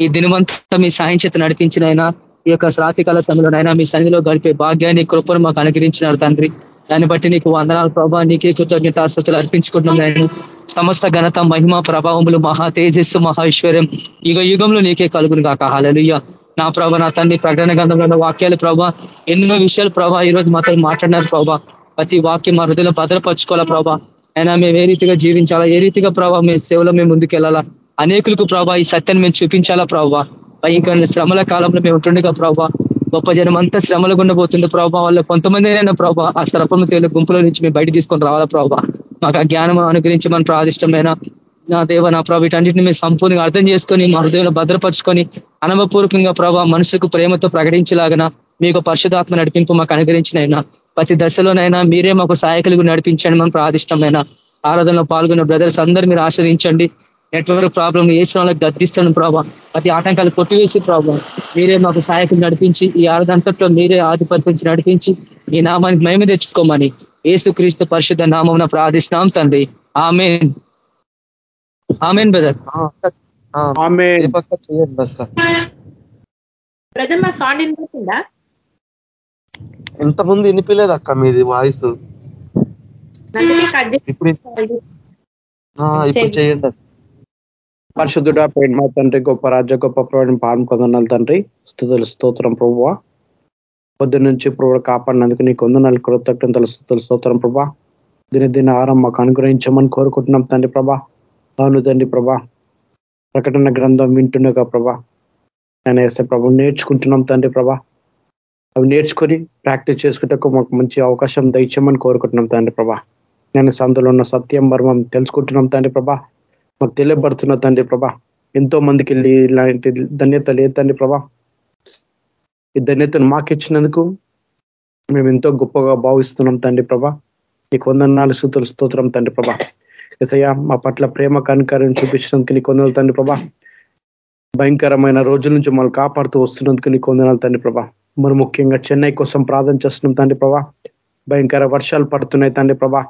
ఈ దినవంతా మీ సాయం చేత నడిపించిన అయినా ఈ యొక్క శ్రాతికాల సమయంలోనైనా మీ సన్నిధిలో గడిపే భాగ్యాన్ని కృపను మాకు అనుగ్రహించినారు తండ్రి. దాన్ని బట్టి నీకు వందనాలు ప్రభావ నీకే కృతజ్ఞతాస్తులు అర్పించుకుంటున్నాం నేను సమస్త ఘనత మహిమ ప్రభావములు మహా తేజస్సు మహా ఐశ్వర్యం యుగ యుగంలో నీకే కలుగును కాక హాలలుయ్య నా ప్రభ నా తండ్రి ప్రకటన గంధంలో వాక్యాలు ప్రభా ఎన్నో విషయాలు ప్రభా ఈ రోజు మాతో మాట్లాడినారు ప్రభా. ప్రతి వాక్యం మా హృదయంలో భద్రపరచుకోవాలా ప్రభా. అయినా మేము ఏ రీతిగా జీవించాలా ఏ రీతిగా ప్రభావ మీ సేవలో మేము ముందుకెళ్ళాలా. అనేకులకు ప్రభా ఈ సత్యాన్ని మేము చూపించాలా ప్రభావ భయంకరమైన శ్రమల కాలంలో మేము ఉంటుండగా ప్రభావ గొప్ప జనం అంతా శ్రమలు గుండబోతుంది ప్రభావ వాళ్ళు కొంతమందినైనా అయినా ప్రభావ ఆ శ్రపణ తేలి గుంపులో నుంచి మేము బయట తీసుకొని రావాలా ప్రభావ మాకు ఆ జ్ఞానం అనుగ్రహించి మన ప్రాదిష్టమైన నా దేవ నా ప్రభావ వీటన్నిటిని మేము సంపూర్ణంగా అర్థం చేసుకొని మా హృదయంలో భద్రపరుచుకొని అనుభవపూర్వకంగా ప్రభావ మనుషులకు ప్రేమతో ప్రకటించలాగన మీకు పరిశుధాత్మ నడిపింపు మాకు అనుగ్రహించినైనా ప్రతి దశలోనైనా మీరే మాకు సహాయకులు నడిపించండి మనం ప్రాదిష్టమైన ఆరాధనలో పాల్గొన్న బ్రదర్స్ అందరూ మీరు ఆశ్రదించండి నెట్వర్క్ ప్రాబ్లం ఏ శ్రమంలో గద్దిస్తాను ప్రభావ ప్రతి ఆటంకాలు కొట్టివేసి ప్రభావ మీరే మాకు సహాయకులు నడిపించి ఈ ఆరాధంతట్లో మీరే ఆధిపత్యించి నడిపించి ఈ నామానికి మేము తెచ్చుకోమని ఏసు క్రీస్తు పరిశుద్ధ నామం ప్రార్థిస్తున్నాం తండ్రి. ఆమెన్. Amen brother. బ్రదర్ మా సౌండ్ వినిపిస్తుందా? ఇంతకుముందు వినిపించలేదు అక్క మీది వాయిస్. ఇప్పుడు ఇప్పుడు చేయండి పరిశుద్ధుడ మా తండ్రి గొప్ప రాజ్య గొప్ప ప్రవీణ పాలన కొందనాలు తండ్రి. స్థుతులు స్తోత్రం ప్రభువ. పొద్దు నుంచి ప్రభు కాపాడినందుకు నీకు వందనాలు కృతజ్ఞతలు స్థుతులు స్తోత్రం ప్రభా దిన దిన ఆరం మాకు అనుగ్రహించమని కోరుకుంటున్నాం తండ్రి ప్రభా. అవును తండ్రి ప్రభా. ప్రకటన గ్రంథం వింటుండగా ప్రభా. నేను వేసే ప్రభు నేర్చుకుంటున్నాం తండ్రి ప్రభా. అవి నేర్చుకొని ప్రాక్టీస్ చేసుకుంటకు మాకు మంచి అవకాశం దయచేయమని కోరుకుంటున్నాం తండ్రి ప్రభా. నేను సందులో ఉన్న సత్యం మర్మం తెలుసుకుంటున్నాం తండ్రి ప్రభా. మాకు తెలియబడుతున్న తండ్రి ప్రభా. ఎంతో మందికి వెళ్ళి ఇలాంటి ధన్యత లేదు తండ్రి ప్రభా. ఈ ధన్యతను మాకు ఇచ్చినందుకు మేము ఎంతో గొప్పగా భావిస్తున్నాం తండ్రి ప్రభా. నీకు వందనాలు సూతులు స్తోత్రం తండ్రి ప్రభా. ఎసయ్య మా పట్ల ప్రేమ కనికారం చూపించినందుకు నీకు వందనాలు తండ్రి ప్రభా. భయంకరమైన రోజుల నుంచి మమ్మల్ని కాపాడుతూ వస్తున్నందుకు నీకు వందనాలు తండ్రి ప్రభా. మరి ముఖ్యంగా చెన్నై కోసం ప్రార్థన చేస్తున్నాం తండ్రి ప్రభా. భయంకర వర్షాలు పడుతున్నాయి తండ్రి ప్రభా.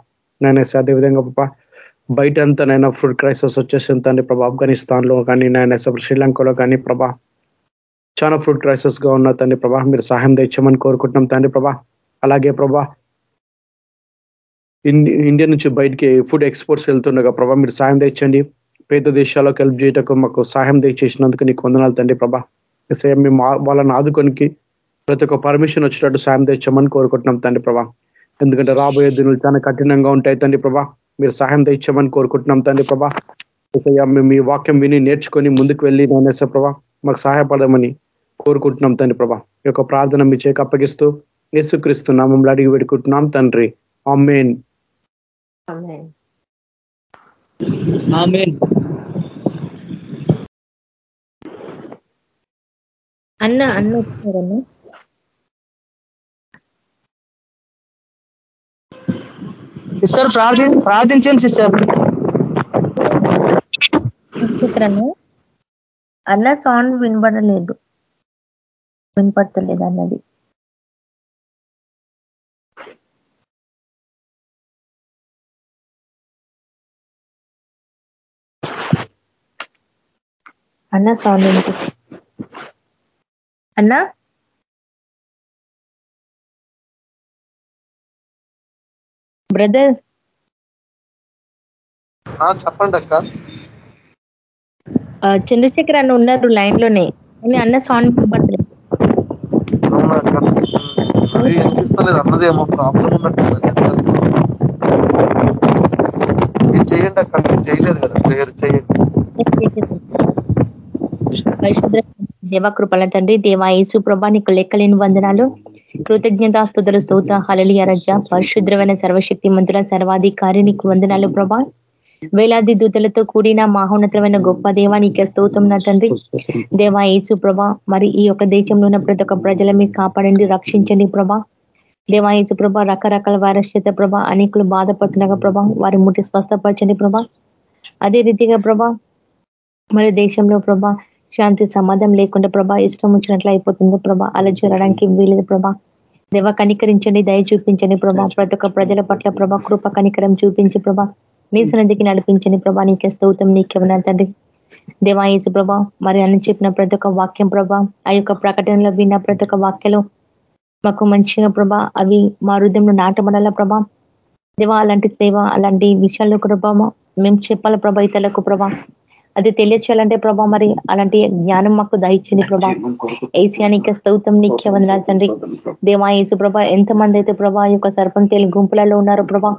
నేనేసి అదేవిధంగా ప్రభా బయట అంతా నైనా ఫుడ్ క్రైసిస్ వచ్చేసింది తండ్రి ప్రభా? ఆఫ్ఘనిస్తాన్లో కానీ నాయన శ్రీలంకలో కానీ ప్రభా చాలా ఫుడ్ క్రైసిస్గా ఉన్న తండ్రి ప్రభా మీరు సహాయం తెచ్చామని కోరుకుంటున్నాం తండ్రి ప్రభా. అలాగే ప్రభా ఇండియా నుంచి బయటికి ఫుడ్ ఎక్స్పోర్ట్స్ వెళ్తుండగా ప్రభా మీరు సాయం తెచ్చండి పేద దేశాలకు హెల్ప్ చేయటకు మాకు సహాయం తెచ్చేసినందుకు నీకు వందనాలు తండ్రి ప్రభా. మేము వాళ్ళని ఆదుకొనికి ప్రతి ఒక్క పర్మిషన్ వచ్చినట్టు సాయం తెచ్చామని కోరుకుంటున్నాం తండ్రి ప్రభా. ఎందుకంటే రాబోయే దినులు చాలా కఠినంగా ఉంటాయి తండ్రి ప్రభా. మీరు సహాయం తెచ్చామని కోరుకుంటున్నాం తండ్రి ప్రభా. మేము మీ వాక్యం విని నేర్చుకొని ముందుకు వెళ్ళి నానేస ప్రభా మాకు సహాయపడమని కోరుకుంటున్నాం తండ్రి ప్రభా. ఈ యొక్క ప్రార్థన మీ చేక అప్పగిస్తూ యేసుక్రీస్తు నామంలో అడిగి పెట్టుకుంటున్నాం తండ్రి. ఆమెన్. అన్న అన్న? సిస్టర్ ప్రార్థి ప్రార్థించండి సిస్టర్ చిత్రను అన్న సౌండ్ వినబడలేదు. వినపడతలేదు అన్నది. అన్న సౌండ్ అన్నా? బ్రదర్? చెప్పండి అక్క. చంద్రశేఖర్ అన్న ఉన్నారు లైన్లోనే అన్న సౌండ్ వినపడలేదు అన్నదేమో ప్రాబ్లం చేయండి అక్క. మీరు చేయలేదు కదా. చేయండి. దేవకృపల తండ్రి దేవా యేసు ప్రభా నీకు లెక్కలేని వందనాలు. కృతజ్ఞతాస్తుతుల స్తోత హలలియ రజ పరిశుద్రమైన సర్వశక్తి మంతుల సర్వాధికారినికి వందనాలు ప్రభా. వేలాది దూతలతో కూడిన మహోన్నతమైన గొప్ప దేవానికి స్తోతం నా తండ్రి. దేవా ఏచు ప్రభా మరి ఈ యొక్క దేశంలో ఉన్న ప్రతి ఒక్క ప్రజల మీరు కాపాడండి రక్షించండి ప్రభా. దేవా ప్రభా రకరకాల వైరస్ చేత ప్రభా అనేకులు బాధపడుతున్నాగా ప్రభా. వారి ముట్టి స్వస్థపరచండి ప్రభా. అదే రీతిగా ప్రభా మరి దేశంలో ప్రభా శాంతి సమాధం లేకుండా ప్రభా ఇష్టం వచ్చినట్లు అయిపోతుంది ప్రభా. అలా చూడడానికి వీలేదు ప్రభా. దేవ కనికరించండి దయ చూపించండి ప్రభా. ప్రతి ఒక్క ప్రజల పట్ల ప్రభా కృప కనికరం చూపించి ప్రభా నీ సన్నిధికి నడిపించండి ప్రభా. నీకే స్తౌతం నీకెవనా తండ్రి. దేవా ప్రభా మరి అని చెప్పిన ప్రతి ఒక్క వాక్యం ప్రభా ఆ యొక్క ప్రకటనలో విన్న ప్రతి ఒక్క వాక్యలో మాకు మంచిగా ప్రభా అవి మా హృదయంలో నాటబడాల ప్రభా. దేవా అలాంటి సేవ అలాంటి విషయాల్లో ప్రభా మేము చెప్పాల ప్రభా ఇతరులకు ప్రభా. అది తెలియచేయాలంటే ప్రభా మరి అలాంటి జ్ఞానం మాకు దయచింది ప్రభా. ఏసియానిక స్తౌతం నీకే వందనాలు తండ్రి. దేవా యేసు ప్రభా ఎంతమంది అయితే ప్రభా యొక్క సర్పం తేలి గుంపులలో ఉన్నారో ప్రభా.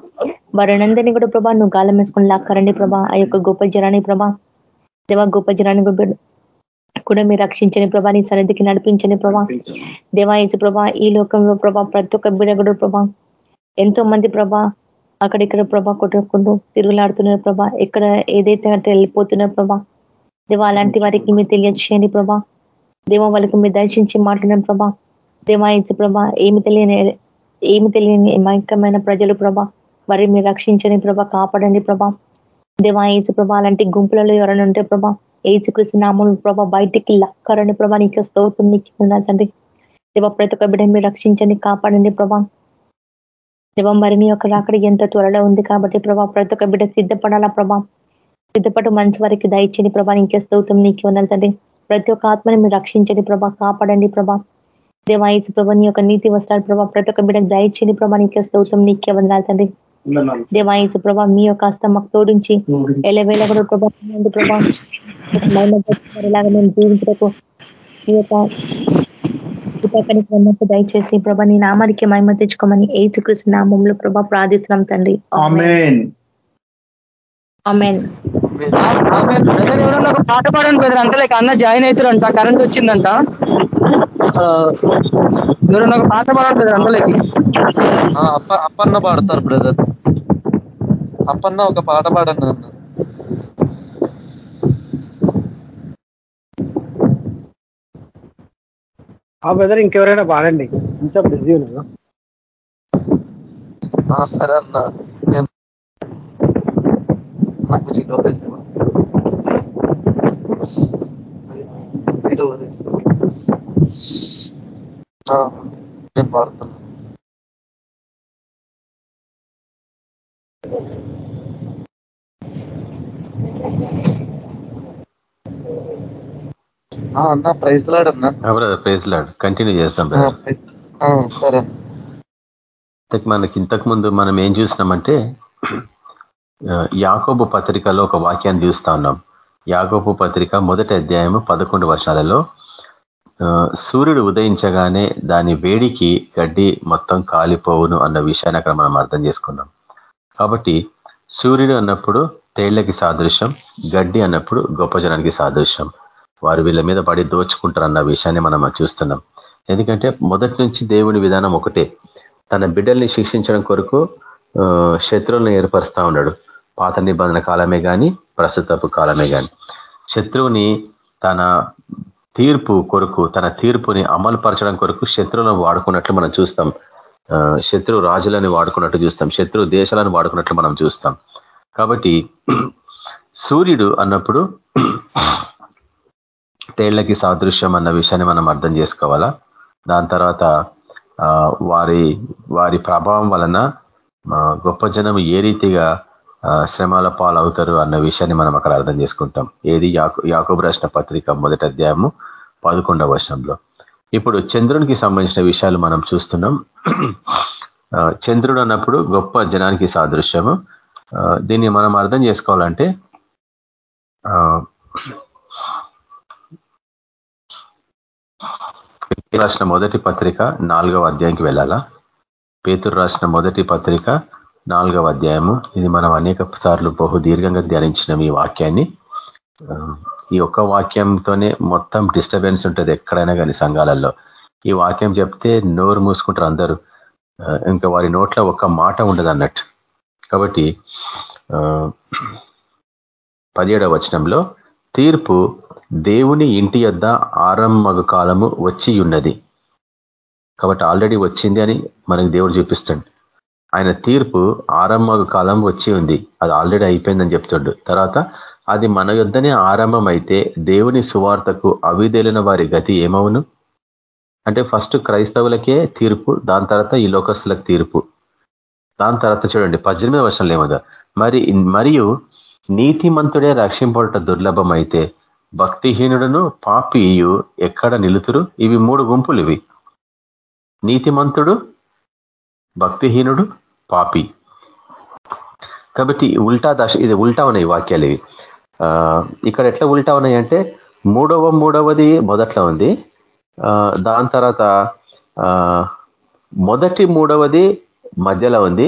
వారినందరినీ కూడా ప్రభా నువ్వు గాలం వేసుకుని లాక్కరండి ప్రభా. ఆ యొక్క గొప్ప జనాన్ని ప్రభా. దేవా గొప్ప జనాన్ని కూడా మీరు రక్షించని ప్రభా. నీ సన్నిధికి నడిపించని ప్రభా. దేవా యేసు ప్రభా ఈ లోకంలో ప్రభా ప్రతి ఒక్క బిడ కూడా ప్రభా. ఎంతో మంది ప్రభా అక్కడిక్కడ ప్రభా కొట్టుకుంటూ తిరుగులాడుతున్నారు ప్రభా. ఎక్కడ ఏదైతే అంటే వెళ్ళిపోతున్నారు ప్రభా. దేవా అలాంటి వారికి మీరు తెలియచేయండి ప్రభా. దేవ వాళ్ళకి మీరు దర్శించి మాట్లాడిన ప్రభా. దేవాయించి ప్రభా ఏమి తెలియని ఏమి తెలియని మైకమైన ప్రజలు ప్రభా. వారి మీరు రక్షించని ప్రభా కాపాడండి ప్రభా. దేవాయించు ప్రభా అలాంటి గుంపులలో ఎవరైనా ఉంటే ప్రభా ఏచుకృష్ణ నామూలు ప్రభా బయటికి లక్కరని ప్రభా నీకు స్తోత్రం నీకు తండ్రి. దేవ ప్రతి ఒక్క బిడ్డ మీరు రక్షించండి కాపాడండి ప్రభా. దేవ మరి నీ యొక్క రాకడ ఎంత త్వరలో ఉంది కాబట్టి ప్రభా ప్రతి ఒక్క బిడ్డ సిద్ధపడాలా ప్రభా? సిద్ధపడు మంచి వారికి దయచని ప్రభా నీకే స్తోత్రం నీకు ఉన్నది తండ్రి. ప్రతి ఒక్క ఆత్మని మీరు రక్షించండి ప్రభా కాపాడండి ప్రభా. దేవాయచు ప్రభా నీ యొక్క నీతి వస్త్రాలు ప్రభా ప్రతి ఒక్క బిడ్డకు దయచని ప్రభా నీకే స్తోత్రం నీకే వందనాలు తండ్రి. దేవాయచు ప్రభా మీ యొక్క హస్తం మాకు తోడించి ఎలవేళ కూడా ప్రభా ప్రభా మేము మీ యొక్క ఉన్నట్టు దయచేసి ప్రభా నీ నామానికి మహిమ తెచ్చుకోమని ఏసుకృష్ణ నామంలో ప్రభా ప్రార్థిస్తున్నాం తండ్రి. పాట పాడండి బ్రదర్ అంటే లైక్ అన్న జాయిన్ అవుతారంట కరెంట్ వచ్చిందంట ఎవరన్నా ఒక పాట పాడండి బ్రదర్ అందులోకి అప్పన్న పాడతారు బ్రదర్. అప్పన్న ఒక పాట పాడండి అన్న. ఆ బ్రదర్ ఇంకెవరైనా బాగండి. ఇంకా బిజీ ఉన్నా. సరే అన్న. నేను నాకు నేను పాడుతున్నా. అన్న ప్రైజ్ లాడ్ అన్న. Praise Lord. కంటిన్యూ చేస్తాం సరే మనకి ఇంతకు ముందు మనం ఏం చూసినామంటే యాకోబు పత్రికలో ఒక వాక్యాన్ని చూస్తా ఉన్నాం. యాకోబు పత్రిక మొదటి అధ్యాయము పదకొండు వర్షాలలో సూర్యుడు ఉదయించగానే దాని వేడికి గడ్డి మొత్తం కాలిపోవును అన్న విషయాన్ని అక్కడ మనం అర్థం చేసుకున్నాం. కాబట్టి సూర్యుడు అన్నప్పుడు తేళ్ళకి సాదృశ్యం గడ్డి అన్నప్పుడు గొప్ప జనానికి సాదృశ్యం. వారు వీళ్ళ మీద పడి దోచుకుంటారు అన్న విషయాన్ని మనం చూస్తున్నాం. ఎందుకంటే మొదటి నుంచి దేవుని విధానం ఒకటే. తన బిడ్డల్ని శిక్షించడం కొరకు శత్రువులను ఏర్పరుస్తా ఉన్నాడు. పాత నిబంధన కాలమే కానీ ప్రస్తుతపు కాలమే కానీ శత్రువుని తన తీర్పు కొరకు తన తీర్పుని అమలుపరచడం కొరకు శత్రువులను వాడుకున్నట్లు మనం చూస్తాం. శత్రు రాజులను వాడుకున్నట్టు చూస్తాం. శత్రు దేశాలను వాడుకున్నట్లు మనం చూస్తాం. కాబట్టి సూర్యుడు అన్నప్పుడు తేళ్ళకి సాదృశ్యం అన్న విషయాన్ని మనం అర్థం చేసుకోవాలా? దాని తర్వాత వారి వారి ప్రభావం వలన గొప్ప జనం ఏ రీతిగా శ్రమాల పాలవుతారు అన్న విషయాన్ని మనం అక్కడ అర్థం చేసుకుంటాం. ఏది యాకోబు రాసిన పత్రిక మొదటి అధ్యాయము పదకొండవ వర్షంలో ఇప్పుడు చంద్రునికి సంబంధించిన విషయాలు మనం చూస్తున్నాం. చంద్రుడు అన్నప్పుడు గొప్ప జనానికి సాదృశ్యము. దీన్ని మనం అర్థం చేసుకోవాలంటే రాసిన మొదటి పత్రిక నాలుగవ అధ్యాయంకి వెళ్ళాలా? పేతురు రాసిన మొదటి పత్రిక నాలుగవ అధ్యాయము. ఇది మనం అనేక సార్లు బహు దీర్ఘంగా ధ్యానించిన ఈ వాక్యాన్ని. ఈ ఒక్క వాక్యంతోనే మొత్తం డిస్టర్బెన్స్ ఉంటుంది ఎక్కడైనా కానీ సంఘాలలో. ఈ వాక్యం చెప్తే నోరు మూసుకుంటారు అందరూ. ఇంకా వారి నోట్లో ఒక్క మాట ఉండదు అన్నట్టు. కాబట్టి పదిహేడవ వచనంలో తీర్పు దేవుని ఇంటి యొద్ ఆరంభ కాలము వచ్చి ఉన్నది కాబట్టి ఆల్రెడీ వచ్చింది అని మనకి దేవుడు చూపిస్తాడు. ఆయన తీర్పు ఆరంభ కాలం వచ్చి ఉంది. అది ఆల్రెడీ అయిపోయిందని చెప్తుండు. తర్వాత అది మన యుద్ధనే ఆరంభం అయితే దేవుని సువార్తకు అవిదేలిన వారి గతి ఏమవును? అంటే ఫస్ట్ క్రైస్తవులకే తీర్పు దాని తర్వాత ఈ లోకస్తులకు తీర్పు. దాని తర్వాత చూడండి పద్దెనిమిది వర్షాలు ఏమదా మరి మరియు నీతిమంతుడే రక్షింపడట దుర్లభం అయితే భక్తిహీనుడును పాపియు ఎక్కడ నిలుతురు? ఇవి మూడు గుంపులు ఇవి నీతిమంతుడు భక్తిహీనుడు పాపి. కాబట్టి ఉల్టా దశ ఇది ఉల్టా ఉన్నాయి వాక్యాలు ఇవి. ఇక్కడ ఎట్లా ఉల్టా ఉన్నాయంటే మూడవ మూడవది మొదట్లో ఉంది. దాని తర్వాత మొదటి మూడవది మధ్యలో ఉంది.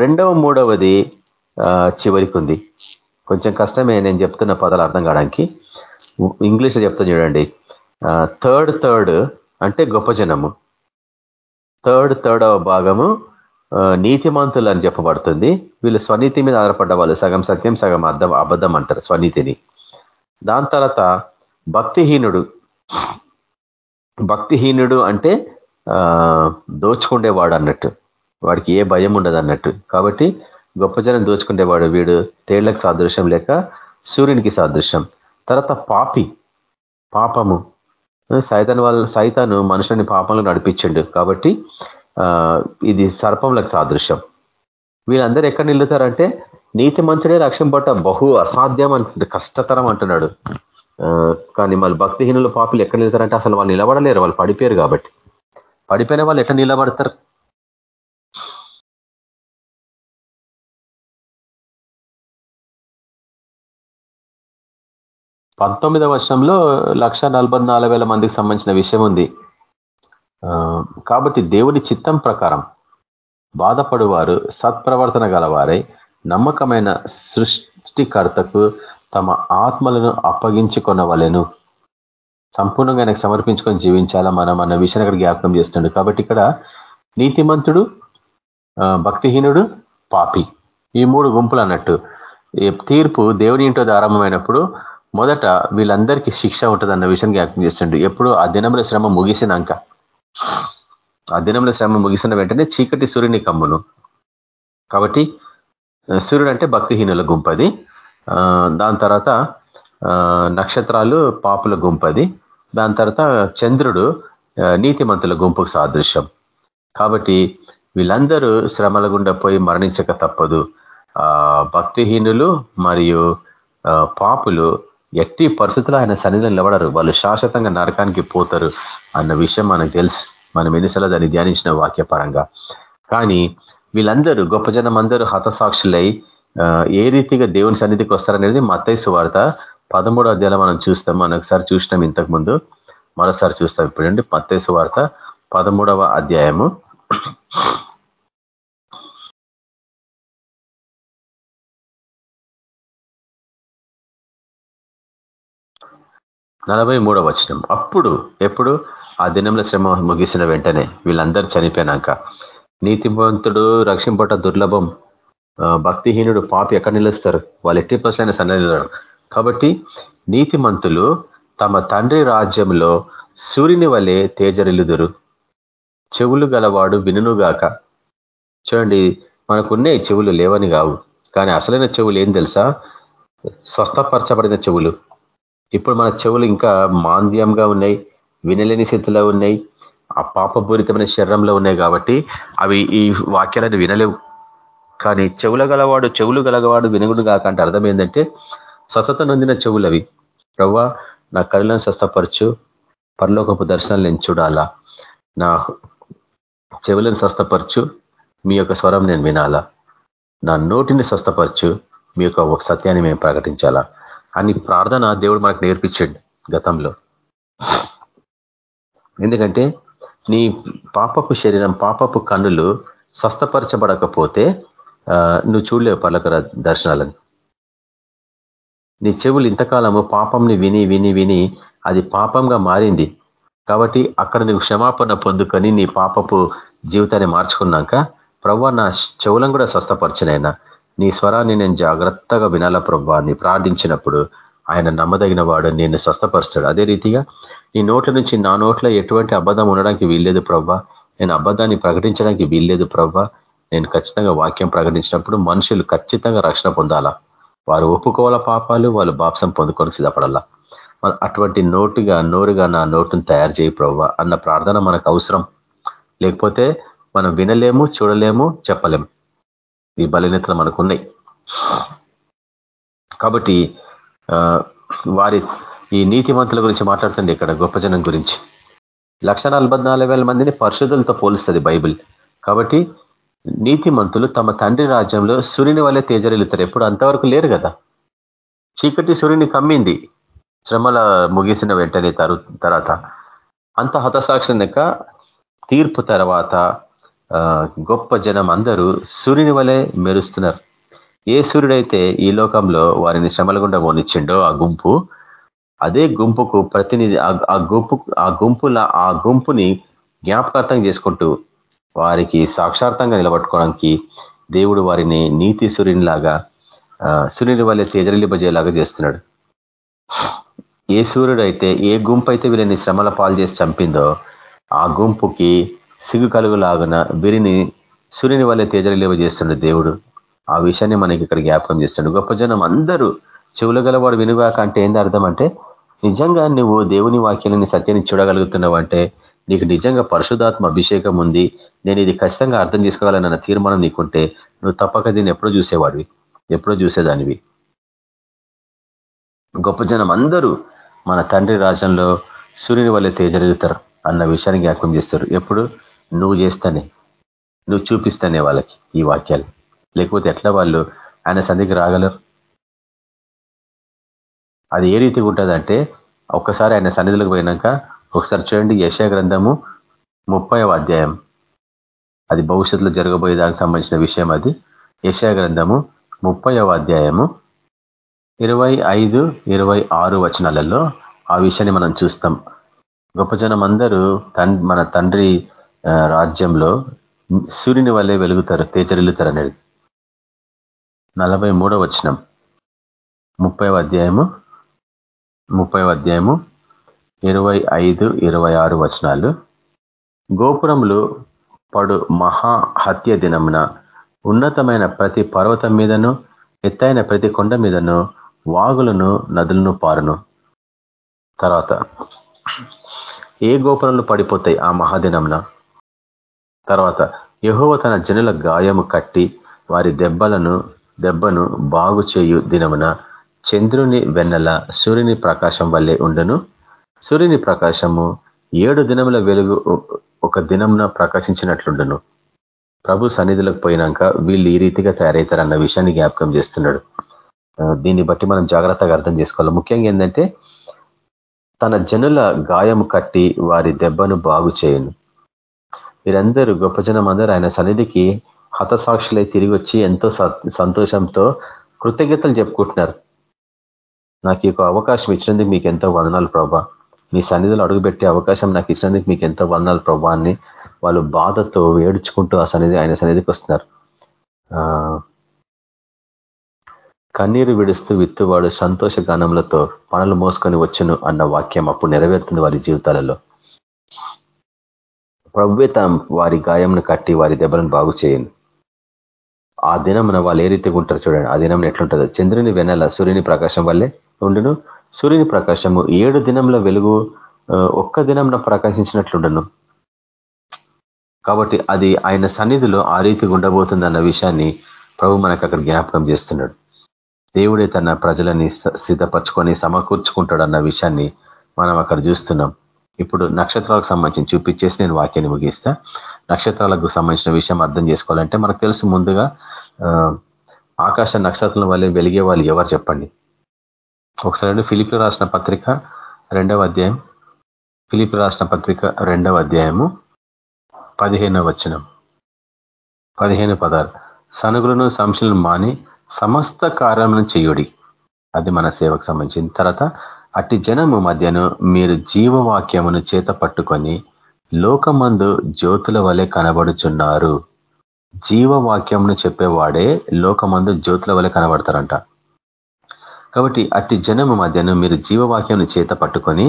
రెండవ మూడవది చివరికి ఉంది కొంచెం కష్టమే నేను చెప్తున్న పదాలు అర్థం కావడానికి. ఇంగ్లీష్లో చెప్తాను చూడండి. థర్డ్ థర్డ్ అంటే గొప్ప జనము. థర్డ్ థర్డ్ భాగము నీతిమంతులు అని చెప్పబడుతుంది. వీళ్ళు స్వనీతి మీద ఆధారపడ్డ వాళ్ళు. సగం సత్యం సగం అర్థం అబద్ధం అంటారు స్వనీతిని. దాని తర్వాత భక్తిహీనుడు. భక్తిహీనుడు అంటే దోచుకుండేవాడు అన్నట్టు. వాడికి ఏ భయం ఉండదు అన్నట్టు. కాబట్టి గొప్ప జనం దోచుకునేవాడు వీడు తేళ్ళకు సాదృశ్యం లేక సూర్యునికి సాదృశ్యం. తర్వాత పాపి పాపము. సైతాన్ వాళ్ళ సైతాను మనుషులని పాపంలో నడిపించండు. కాబట్టి ఇది సర్పంలకు సాదృశ్యం. వీళ్ళందరూ ఎక్కడ నిల్లుతారంటే నీతి మంచుడే రక్షింపట బహు అసాధ్యం అంటుండే కష్టతరం అంటున్నాడు. కానీ మళ్ళీ భక్తిహీనులు పాపులు ఎక్కడ నిలుతారంటే అసలు వాళ్ళు నిలబడలేరు. వాళ్ళు పడిపోయారు కాబట్టి. పడిపోయిన వాళ్ళు ఎట్లా నిలబడతారు? పంతొమ్మిదవ వర్షంలో లక్ష మందికి సంబంధించిన విషయం ఉంది. కాబట్టి దేవుని చిత్తం ప్రకారం బాధపడువారు సత్ప్రవర్తన గలవారై నమ్మకమైన సృష్టికర్తకు తమ ఆత్మలను అప్పగించుకొనవలెను. సంపూర్ణంగా ఆయనకు సమర్పించుకొని జీవించాలా మనం అన్న విషయాన్ని అక్కడ జ్ఞాపకం చేస్తుండడు కాబట్టి ఇక్కడ నీతిమంతుడు భక్తిహీనుడు పాపి. ఈ మూడు గుంపులు అన్నట్టు. తీర్పు దేవుని ఇంటో ఆరంభమైనప్పుడు మొదట వీళ్ళందరికీ శిక్ష ఉంటుంది అన్న విషయం జ్ఞాపకం చేస్తుండే ఎప్పుడు? ఆ దినముల శ్రమ ముగిసినాక. ఆ దినంలో శ్రమ ముగిసిన వెంటనే చీకటి సూర్యుని కమ్మును కాబట్టి సూర్యుడు అంటే భక్తిహీనుల గుంపది. దాని తర్వాత నక్షత్రాలు పాపుల గుంపది. దాని తర్వాత చంద్రుడు నీతిమంతుల గుంపుకు సాదృశ్యం. కాబట్టి వీళ్ళందరూ శ్రమల గుండా పోయి మరణించక తప్పదు. భక్తిహీనులు మరియు పాపులు ఎట్టి పరిస్థితుల్లో ఆయన సన్నిధిలో నిలబడరు. వాళ్ళు శాశ్వతంగా నరకానికి పోతారు అన్న విషయం మనకు తెలుసు. మనం ఎన్నిసార్లు దాన్ని ధ్యానించిన వాక్యపరంగా. కానీ వీళ్ళందరూ గొప్ప జనం అందరూ హతసాక్షులై ఏ రీతిగా దేవుని సన్నిధికి వస్తారనేది మత్తైసు వార్త పదమూడో అధ్యాయంలో మనం చూస్తాం. మనం ఒకసారి చూసినాం ఇంతకు ముందు మరోసారి చూస్తాం. ఇప్పుడండి మత్తైసు వార్త పదమూడవ అధ్యాయము. నలభై వచనం. అప్పుడు ఎప్పుడు? ఆ దినంలో శ్రమ ముగిసిన వెంటనే వీళ్ళందరూ చనిపోయినాక. నీతివంతుడు రక్షింపట దుర్లభం భక్తిహీనుడు పాపి ఎక్కడ నిలుస్తారు? వాళ్ళు ఎట్టి పసులైన సన్నదిలాడు కాబట్టి నీతిమంతులు తమ తండ్రి రాజ్యంలో సూర్యుని వలె తేజరిల్లుదురు. చెవులు గలవాడు వినుగాక చూడండి మనకున్నాయి చెవులు లేవని కావు. కానీ అసలైన చెవులు ఏం తెలుసా? స్వస్థపరచబడిన చెవులు. ఇప్పుడు మన చెవులు ఇంకా మాంద్యంగా ఉన్నాయి వినలేని స్థితిలో ఉన్నాయి ఆ పాపపూరితమైన శరీరంలో ఉన్నాయి కాబట్టి అవి ఈ వాక్యాలను వినలేవు. కానీ చెవుల గలవాడు చెవులు గలవాడు వినగుడు కాకంటే అర్థం ఏంటంటే స్వస్థత నొందిన చెవులు అవి ప్రవ్వా నా కళ్ళను స్వస్థపరచు పరలోకపు దర్శనాలు నేను చూడాలా? నా చెవులను స్వస్థపరచు మీ యొక్క స్వరం నేను వినాలా? నా నోటిని స్వస్థపరచు మీ యొక్క సత్యాన్ని మేము ప్రకటించాలా? అని ప్రార్థన దేవుడు మనకు నేర్పించాడు గతంలో. ఎందుకంటే నీ పాపపు శరీరం పాపపు కన్నులు స్వస్థపరచబడకపోతే నువ్వు చూడలేవు పర్లకర దర్శనాలను. నీ చెవులు ఇంతకాలము పాపంని విని విని విని అది పాపంగా మారింది. కాబట్టి అక్కడ నువ్వు క్షమాపణ పొందుకొని నీ పాపపు జీవితాన్ని మార్చుకున్నాక ప్రవ్వ నా చెవులను కూడా స్వస్థపరచనైనా. నీ స్వరాన్ని నేను జాగ్రత్తగా వినాల ప్రవ్వా ప్రార్థించినప్పుడు ఆయన నమ్మదగిన వాడు నేను స్వస్థపరుస్తాడు. అదే రీతిగా నీ నోట్ల నుంచి నా నోట్లో ఎటువంటి అబద్ధం ఉండడానికి వీల్లేదు ప్రభా. నేను అబద్ధాన్ని ప్రకటించడానికి వీల్లేదు ప్రభా. నేను ఖచ్చితంగా వాక్యం ప్రకటించినప్పుడు మనుషులు ఖచ్చితంగా రక్షణ పొందాలా? వారు ఒప్పుకోవాల పాపాలు? వాళ్ళు బాప్సం పొందుకొని సిద్ధపడాలా? అటువంటి నోటుగా నోరుగా నా నోటును తయారు చేయి ప్రవ్వా అన్న ప్రార్థన మనకు అవసరం. లేకపోతే మనం వినలేము చూడలేము చెప్పలేము. ఈ బలహీనతలు మనకు ఉన్నాయి. కాబట్టి వారి ఈ నీతిమంతుల గురించి మాట్లాడుతుంది ఇక్కడ గొప్ప జనం గురించి. లక్ష మందిని పరిశుద్ధులతో పోలుస్తుంది బైబిల్. కాబట్టి నీతిమంతులు తమ తండ్రి రాజ్యంలో సూర్యుని వల్లే తేజరిల్లుతారు. ఎప్పుడు అంతవరకు లేరు కదా. చీకటి సూర్యుని కమ్మింది. శ్రమల ముగిసిన వెంటనే తరు తర్వాత అంత హతసాక్షిక తీర్పు తర్వాత గొప్ప జనం అందరూ సూర్యుని వలె మెరుస్తున్నారు. ఏ సూర్యుడైతే ఈ లోకంలో వారిని శ్రమల గుండా పోనిచ్చిండో ఆ గుంపు అదే గుంపుకు ప్రతినిధి ఆ గుంపు ఆ గుంపుల ఆ గుంపుని జ్ఞాపకార్థం చేసుకుంటూ వారికి సాక్షార్థంగా నిలబట్టుకోవడానికి దేవుడు వారిని నీతి సూర్యునిలాగా సూర్యుని వల్లే తేజరిలిపజేలాగా చేస్తున్నాడు. ఏ సూర్యుడు అయితే ఏ గుంపు అయితే వీళ్ళని శ్రమల పాలు చేసి చంపిందో ఆ గుంపుకి సిగ్గు కలుగులాగున వీరిని సూర్యుని వల్లే తేజరిలివ చేస్తుండే దేవుడు. ఆ విషయాన్ని మనకి ఇక్కడ జ్ఞాపకం చేస్తున్నాడు గొప్ప జనం అందరూ చెవులు గలవాడు వినుగాక అంటే ఏంది అర్థం అంటే నిజంగా నువ్వు దేవుని వాక్యాలని సత్యాన్ని చూడగలుగుతున్నావు అంటే నీకు నిజంగా పరిశుధాత్మ అభిషేకం ఉంది. నేను ఇది ఖచ్చితంగా అర్థం చేసుకోవాలన్న తీర్మానం నీకుంటే నువ్వు తప్పక దీన్ని ఎప్పుడో చూసేవాడివి. ఎప్పుడో చూసేదానివి. గొప్ప జనం అందరూ మన తండ్రి రాజ్యంలో సూర్యుని వల్లే తేజలుగుతారు అన్న విషయాన్ని జ్ఞాపకం చేస్తారు. ఎప్పుడు? నువ్వు చేస్తానే నువ్వు చూపిస్తానే వాళ్ళకి ఈ వాక్యాలు. లేకపోతే ఎట్లా వాళ్ళు ఆయన సంధికి రాగలరు? అది ఏ రీతిగా ఉంటుందంటే ఒక్కసారి ఆయన సన్నిధులకు పోయినాక ఒకసారి చూడండి యశా గ్రంథము ముప్పై అధ్యాయం. అది భవిష్యత్తులో జరగబోయే దానికి సంబంధించిన విషయం అది. యశా గ్రంథము ముప్పైవ అధ్యాయము ఇరవై ఐదు ఇరవై ఆరు వచనాలలో ఆ విషయాన్ని మనం చూస్తాం. గొప్ప జనం అందరూ మన తండ్రి రాజ్యంలో సూర్యుని వల్లే వెలుగుతారు తేజరిల్లుతారు అనేది. నలభై మూడో వచనం. ముప్పై అధ్యాయము ముప్పై అధ్యాయము ఇరవై ఐదు ఇరవై ఆరు వచనాలు. గోపురములు పడు మహా హత్య దినమున ఉన్నతమైన ప్రతి పర్వతం మీదను ఎత్తైన ప్రతి కొండ మీదను వాగులను నదులను పారును. తర్వాత ఏ గోపురంలో పడిపోతాయి ఆ మహాదినంన తర్వాత యహోవ తన జనుల గాయము కట్టి వారి దెబ్బలను దెబ్బను బాగు చేయు దినమున చంద్రుని వెన్నెల సూర్యుని ప్రకాశం వల్లే ఉండను. సూర్యుని ప్రకాశము ఏడు దినముల వెలుగు ఒక దినంన ప్రకాశించినట్లుండను. ప్రభు సన్నిధులకు పోయినాక వీళ్ళు ఈ రీతిగా తయారవుతారన్న విషయాన్ని జ్ఞాపకం చేస్తున్నాడు. దీన్ని బట్టి మనం జాగ్రత్తగా అర్థం చేసుకోవాలి. ముఖ్యంగా ఏంటంటే తన జనుల గాయం కట్టి వారి దెబ్బను బాగు చేయను. వీరందరూ గొప్ప జనం అందరూ ఆయన సన్నిధికి హతసాక్షులై తిరిగి వచ్చి ఎంతో సంతోషంతో కృతజ్ఞతలు చెప్పుకుంటున్నారు. నాకు ఈ అవకాశం ఇచ్చినందుకు మీకు ఎంతో వందనాలు ప్రభా. మీ సన్నిధిలో అడుగుపెట్టే అవకాశం నాకు ఇచ్చినందుకు మీకు ఎంతో వందనాలు ప్రభా అని వాళ్ళు బాధతో ఏడ్చుకుంటూ ఆ సన్నిధి ఆయన సన్నిధికి వస్తున్నారు. కన్నీరు విడుస్తూ విత్తువాడు సంతోష గానములతో పనులు మోసుకొని వచ్చును అన్న వాక్యం అప్పుడు నెరవేరుతుంది వారి జీవితాలలో. ప్రభువే వారి గాయంను కట్టి వారి దెబ్బలను బాగు చేయండి. ఆ దినమున వాళ్ళు ఏ రీతిగా ఉంటారు చూడండి. ఆ దినం ఎట్లుంటుందో. చంద్రుని వెనల సూర్యుని ప్రకాశం వల్లే ఉండును. సూర్యుని ప్రకాశము ఏడు దినంలో వెలుగు ఒక్క దినంలో ప్రకాశించినట్లుండను. కాబట్టి అది ఆయన సన్నిధిలో ఆ రీతిగా ఉండబోతుంది విషయాన్ని ప్రభు మనకు అక్కడ జ్ఞాపకం చేస్తున్నాడు. దేవుడే తన ప్రజలని సిద్ధపరచుకొని సమకూర్చుకుంటాడు అన్న విషయాన్ని మనం అక్కడ చూస్తున్నాం. ఇప్పుడు నక్షత్రాలకు సంబంధించి చూపించేసి నేను వాక్యాన్ని ముగిస్తా. నక్షత్రాలకు సంబంధించిన విషయం అర్థం చేసుకోవాలంటే మనకు తెలుసు ముందుగా ఆకాశ నక్షత్రం వల్లే వెలిగే వాళ్ళు ఎవరు చెప్పండి? ఒకసారి ఫిలిపి రాసిన పత్రిక రెండవ అధ్యాయం. ఫిలిపి రాసిన పత్రిక రెండవ అధ్యాయము పదిహేనవ వచనం. పదిహేను పదాలు సనుగులను సంశలను మాని సమస్త కార్యములను చేయుడి. అది మన సేవకు సంబంధించిన తర్వాత అట్టి జనము మధ్యను మీరు జీవవాక్యమును చేత పట్టుకొని లోకమందు జ్యోతుల వలె కనబడుచున్నారు. జీవవాక్యమును చెప్పేవాడే లోకమందు జ్యోతుల వలె కనబడతారంట. కాబట్టి అట్టి జనము మధ్యను మీరు జీవవాక్యం చేత పట్టుకొని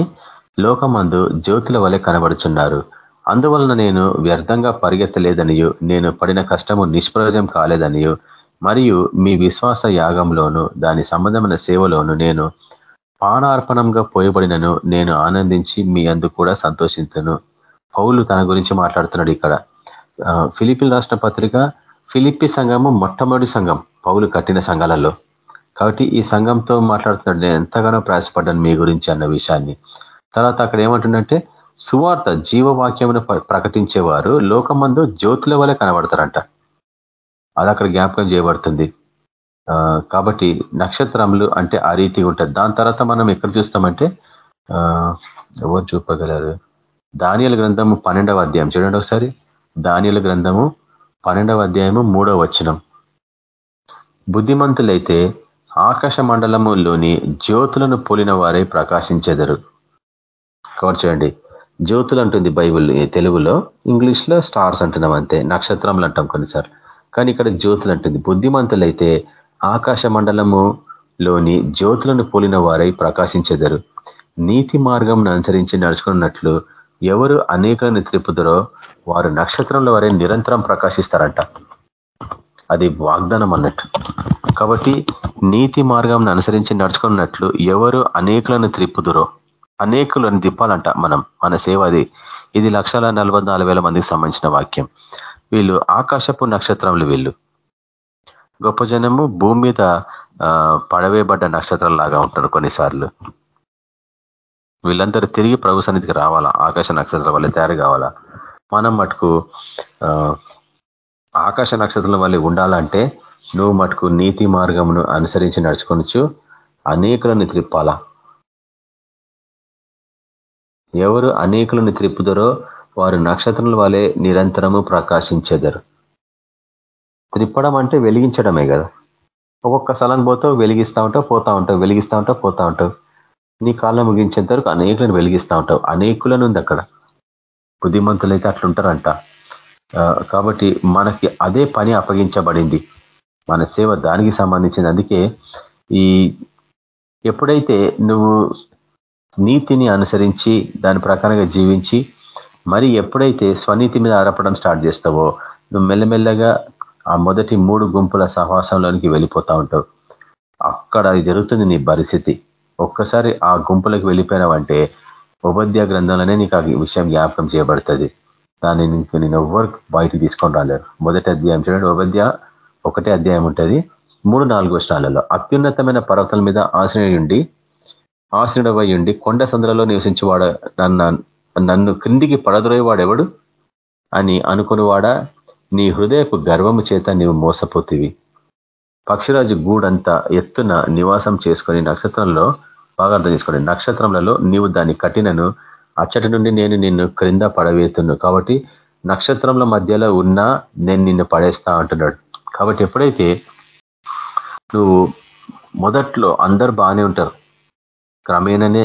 లోకమందు జ్యోతుల వలె కనబడుచున్నారు. అందువలన నేను వ్యర్థంగా పరిగెత్తలేదనియు నేను పడిన కష్టము నిష్ప్రయోజం కాలేదనియు మరియు మీ విశ్వాస యాగంలోను దాని సంబంధమైన సేవలోను నేను పానార్పణంగా పోయబడినను నేను ఆనందించి మీ అందు కూడా సంతోషించను పౌలు తన గురించి మాట్లాడుతున్నాడు ఇక్కడ. ఫిలిపిన్ రాష్ట్ర పత్రిక ఫిలిప్పి సంఘము మొట్టమొదటి సంఘం పౌలు కట్టిన సంఘాలలో. కాబట్టి ఈ సంఘంతో మాట్లాడుతున్నాడు. నేను ఎంతగానో ప్రయాసపడ్డాను మీ గురించి అన్న విషయాన్ని. తర్వాత అక్కడ ఏమంటుండంటే సువార్త జీవవాక్యమును ప్రకటించేవారు లోకమందు జ్యోతుల వల్ల కనబడతారంట. అది అక్కడ జ్ఞాపకం చేయబడుతుంది. కాబట్టి నక్షత్రములు అంటే ఆ రీతి ఉంటుంది. దాని తర్వాత మనం ఎక్కడ చూస్తామంటే ఎవరు చూపగలరు? దానియల గ్రంథము పన్నెండవ అధ్యాయం. చూడండి ఒకసారి. దానియల గ్రంథము పన్నెండవ అధ్యాయము మూడవ వచనం. బుద్ధిమంతులైతే ఆకాశ మండలములోని జ్యోతులను పోలిన వారే ప్రకాశించెదరు. కవర్ చేయండి. జ్యోతులు అంటుంది బైబుల్ తెలుగులో. ఇంగ్లీష్లో స్టార్స్ అంటున్నాం అంతే. నక్షత్రములు అంటాం కొన్నిసార్లు. కానీ ఇక్కడ జ్యోతులు అంటుంది. బుద్ధిమంతులైతే ఆకాశ మండలములోని జ్యోతులను పోలిన వారై ప్రకాశించెదరు. నీతి మార్గం అనుసరించి నడుచుకున్నట్లు ఎవరు అనేకలను త్రిపుదరో వారు నక్షత్రంలో వారే నిరంతరం ప్రకాశిస్తారంట. అది వాగ్దానం అన్నట్టు కాబట్టి నీతి మార్గం అనుసరించి నడుచుకున్నట్లు ఎవరు అనేకులను త్రిప్పుదురో అనేకులను తిప్పాలంట మనం మన సేవ అది. ఇది లక్షల మందికి సంబంధించిన వాక్యం. వీళ్ళు ఆకాశపు నక్షత్రములు వీళ్ళు. గొప్ప జనము భూమి మీద పడవేయబడ్డ నక్షత్రం లాగా ఉంటారు కొన్నిసార్లు. వీళ్ళందరూ తిరిగి ప్రభు సన్నిధికి రావాలా? ఆకాశ నక్షత్రం వల్ల తయారు కావాలా? మనం మటుకు ఆకాశ నక్షత్రం వల్ల ఉండాలంటే నువ్వు మటుకు నీతి మార్గమును అనుసరించి నడుచుకొనొచ్చు అనేకులను త్రిప్పాలా ఎవరు అనేకులను త్రిప్పుదరో వారు నక్షత్రం వలె నిరంతరము ప్రకాశించెదరు. త్రిప్పడం అంటే వెలిగించడమే కదా. ఒక్కొక్క స్థలం పోతావు వెలిగిస్తూ ఉంటావు పోతా ఉంటావు వెలిగిస్తూ ఉంటావు పోతా ఉంటావు. నీ కాలం ముగించేంత వరకు అనేకులను వెలిగిస్తూ ఉంటావు. అనేకులను ఉంది అక్కడ. బుద్ధిమంతులైతే అట్లుంటారంట కాబట్టి మనకి అదే పని అప్పగించబడింది. మన సేవ దానికి సంబంధించింది. అందుకే ఈ ఎప్పుడైతే నువ్వు నీతిని అనుసరించి దాని ప్రకారంగా జీవించి మరి ఎప్పుడైతే స్వనీతి మీద ఆరపడం స్టార్ట్ చేస్తావో నువ్వు మెల్లమెల్లగా ఆ మొదటి మూడు గుంపుల సహవాసంలోనికి వెళ్ళిపోతా ఉంటావు. అక్కడ జరుగుతుంది నీ పరిస్థితి. ఒక్కసారి ఆ గుంపులకు వెళ్ళిపోయినావంటే ఉపద్య గ్రంథంలోనే నీకు ఆ విషయం జ్ఞాపకం చేయబడుతుంది. దాన్ని నీకు నేను ఎవ్వరు బయటికి తీసుకొని రాలేరు. మొదటి అధ్యాయం చూడండి. ఉపద్య ఒకటే అధ్యాయం ఉంటుంది. మూడు నాలుగు వర్షాలలో అత్యున్నతమైన పర్వతాల మీద ఆశ్రయుండి ఆశ్రయుడవై కొండ సందులలో నివసించేవాడు నన్ను నన్ను క్రిందికి పడదొరేవాడెవడు అని అనుకునివాడా? నీ హృదయపు గర్వము చేత నీవు మోసపోతివి. పక్షిరాజు గూడంతా ఎత్తున నివాసం చేసుకొని నక్షత్రంలో బాగా అర్థం చేసుకోండి. నక్షత్రములలో నీవు దాన్ని కట్టినను అచ్చటి నుండి నేను నిన్ను క్రింద పడవేతును కాబట్టి నక్షత్రముల మధ్యలో ఉన్నా నేను నిన్ను పడేస్తా అంటున్నాడు. కాబట్టి ఎప్పుడైతే నువ్వు మొదట్లో అందరు బాగానే ఉంటారు. క్రమేణనే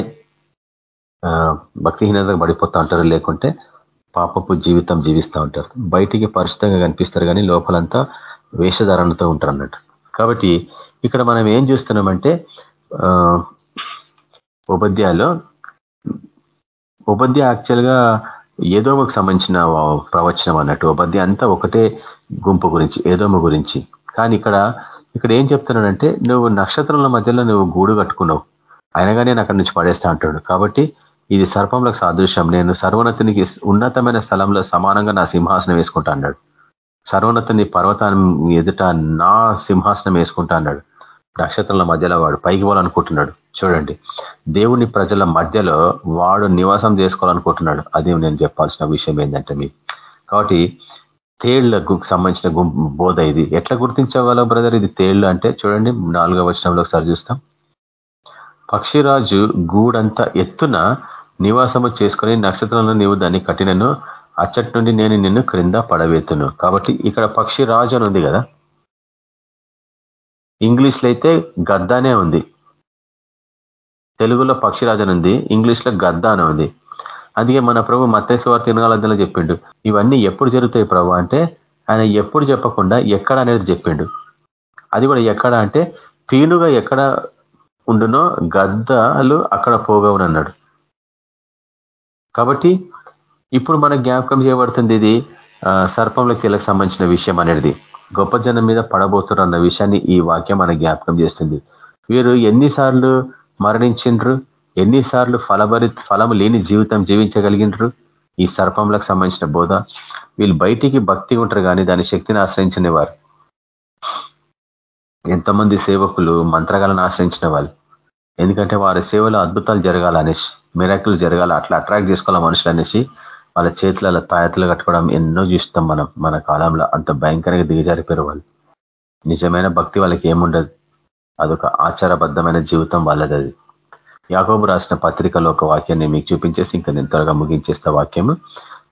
భక్తిహీనతకు పడిపోతూ ఉంటారు లేకుంటే పాపపు జీవితం జీవిస్తూ ఉంటారు. బయటికి పరిశుద్ధంగా కనిపిస్తారు కానీ లోపలంతా వేషధారణతో ఉంటారు అన్నట్టు కాబట్టి ఇక్కడ మనం ఏం చూస్తున్నామంటే ఉపధ్యాయులో ఉపధ్య యాక్చువల్గా ఏదోమకు సంబంధించిన ప్రవచనం అన్నట్టు. ఉపధ్య అంతా ఒకటే గుంపు గురించి ఏదోమ గురించి. కానీ ఇక్కడ ఇక్కడ ఏం చెప్తున్నాడంటే నువ్వు నక్షత్రాల మధ్యలో నువ్వు గూడు కట్టుకున్నావు. అయినగానే నేను అక్కడి నుంచి పడేస్తా అంటాడు కాబట్టి ఇది సర్పంలకు సాదృశ్యం. నేను సర్వోన్నతునికి ఉన్నతమైన స్థలంలో సమానంగా నా సింహాసనం వేసుకుంటా అన్నాడు. సర్వోన్నతుని పర్వతాన్ని ఎదుట నా సింహాసనం వేసుకుంటా అన్నాడు. నక్షత్రాల మధ్యలో వాడు పైకి పోవాలనుకుంటున్నాడు. చూడండి దేవుని ప్రజల మధ్యలో వాడు నివాసం చేసుకోవాలనుకుంటున్నాడు. అది నేను చెప్పాల్సిన విషయం ఏంటంటే మీ కాబట్టి తేళ్ళకు సంబంధించిన బోధ ఇది. ఎట్లా గుర్తించగలం బ్రదర్ ఇది తేళ్ళు అంటే? చూడండి నాలుగో వచనంలో ఒకసారి చూస్తాం. పక్షిరాజు గూడంతా ఎత్తున నివాసము చేసుకొని నక్షత్రంలో నీవు దాన్ని కట్టినను అచ్చటి నుండి నేను నిన్ను క్రింద పడవేతును. కాబట్టి ఇక్కడ పక్షిరాజు అని ఉంది కదా? ఇంగ్లీష్లో అయితే గద్దానే ఉంది. తెలుగులో పక్షిరాజు ఉంది ఇంగ్లీష్లో గద్ద అని ఉంది. అందుకే మన ప్రభు మత్తేశ్వర తినగాలద్దలో చెప్పిండు. ఇవన్నీ ఎప్పుడు జరుగుతాయి ప్రభు అంటే ఆయన ఎప్పుడు చెప్పకుండా ఎక్కడ అనేది చెప్పిండు. అది కూడా ఎక్కడ అంటే పీనుగా ఎక్కడ ఉండునో గద్దలు అక్కడ పోగవునన్నాడు కాబట్టి ఇప్పుడు మన జ్ఞాపకం చేయబడుతుంది ఇది సర్పంల కీలకు సంబంధించిన విషయం అనేది గొప్ప జనం మీద పడబోతున్నారు అన్న విషయాన్ని ఈ వాక్యం మన జ్ఞాపకం చేస్తుంది. వీరు ఎన్నిసార్లు మరణించిండ్రు? ఎన్నిసార్లు ఫలభరి ఫలము లేని జీవితం జీవించగలిగినరు ఈ సర్పంలకు సంబంధించిన బోధ. వీళ్ళు బయటికి భక్తి ఉంటారు కానీ దాని శక్తిని ఆశ్రయించిన వారు ఎంతమంది సేవకులు మంత్రగాలను ఆశ్రయించిన వాళ్ళు? ఎందుకంటే వారి సేవలో అద్భుతాలు జరగాలనేసి మిరాకులు జరగాల అట్లా అట్రాక్ట్ చేసుకోవాలి మనుషులు అనేసి వాళ్ళ చేతుల తాయతలు కట్టుకోవడం ఎన్నో చూస్తాం మనం మన కాలంలో. అంత భయంకరంగా దిగజారిపోయారు వాళ్ళు. నిజమైన భక్తి వాళ్ళకి ఏముండదు. అదొక ఆచారబద్ధమైన జీవితం వాళ్ళది అది. యాగోబు రాసిన పత్రికలో ఒక వాక్యాన్ని మీకు చూపించేసి ఇంకా నేను త్వరగా ముగించేస్తా వాక్యము.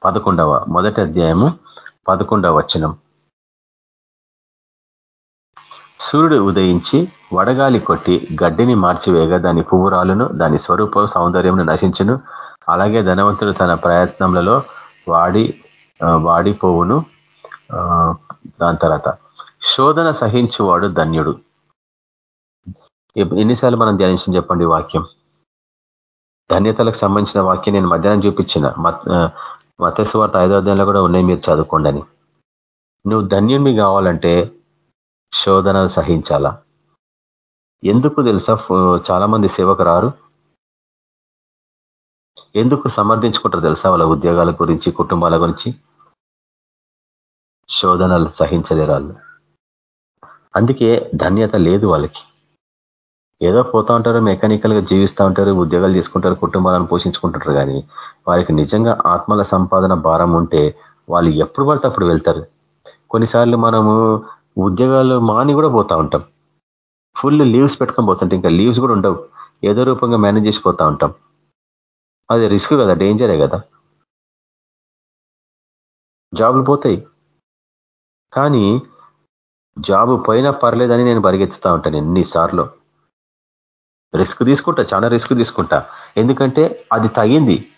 పదకొండవ మొదటి అధ్యాయము పదకొండవ వచనం. సూర్యుడు ఉదయించి వడగాలి కొట్టి గడ్డిని మార్చివేయగా దాని పువ్వురాలును దాని స్వరూప సౌందర్యమును నశించును. అలాగే ధనవంతుడు తన ప్రయత్నములలో వాడి వాడిపోవును దాని తర్వాత. శోధన సహించువాడు ధన్యుడు. ఎన్నిసార్లు మనం ధ్యానించిన చెప్పండి వాక్యం? ధన్యతలకు సంబంధించిన వాక్యం నేను మధ్యాహ్నం చూపించిన. మతస్వార్త ఐదో అధ్యాయంలో కూడా ఉన్నాయి మీరు చదువుకోండి నువ్వు ధన్యుడిని కావాలంటే శోధనలు సహించాలా? ఎందుకు తెలుసా? చాలా మంది సేవకు రారు ఎందుకు సమర్థించుకుంటారు తెలుసా? వాళ్ళ ఉద్యోగాల గురించి కుటుంబాల గురించి? శోధనలు సహించలేరు వాళ్ళు. అందుకే ధన్యత లేదు వాళ్ళకి. ఏదో పోతా ఉంటారు మెకానికల్గా జీవిస్తూ ఉంటారు ఉద్యోగాలు చేసుకుంటారు కుటుంబాలను పోషించుకుంటుంటారు కానీ వారికి నిజంగా ఆత్మల సంపాదన భారం ఉంటే వాళ్ళు ఎప్పుడు పడితే అప్పుడు వెళ్తారు? కొన్నిసార్లు మనము ఉద్యోగాలు మాని కూడా పోతా ఉంటాం. ఫుల్ లీవ్స్ పెట్టుకొని పోతుంటే ఇంకా లీవ్స్ కూడా ఉండవు. ఏదో రూపంగా మేనేజ్ చేసిపోతూ ఉంటాం. అది రిస్క్ కదా డేంజరే కదా. జాబులు పోతాయి. కానీ జాబ్ పోయినా పర్లేదని నేను పరిగెత్తుతా ఉంటాను ఎన్నిసార్లు. రిస్క్ తీసుకుంటా చాలా రిస్క్ తీసుకుంటా. ఎందుకంటే అది తగింది.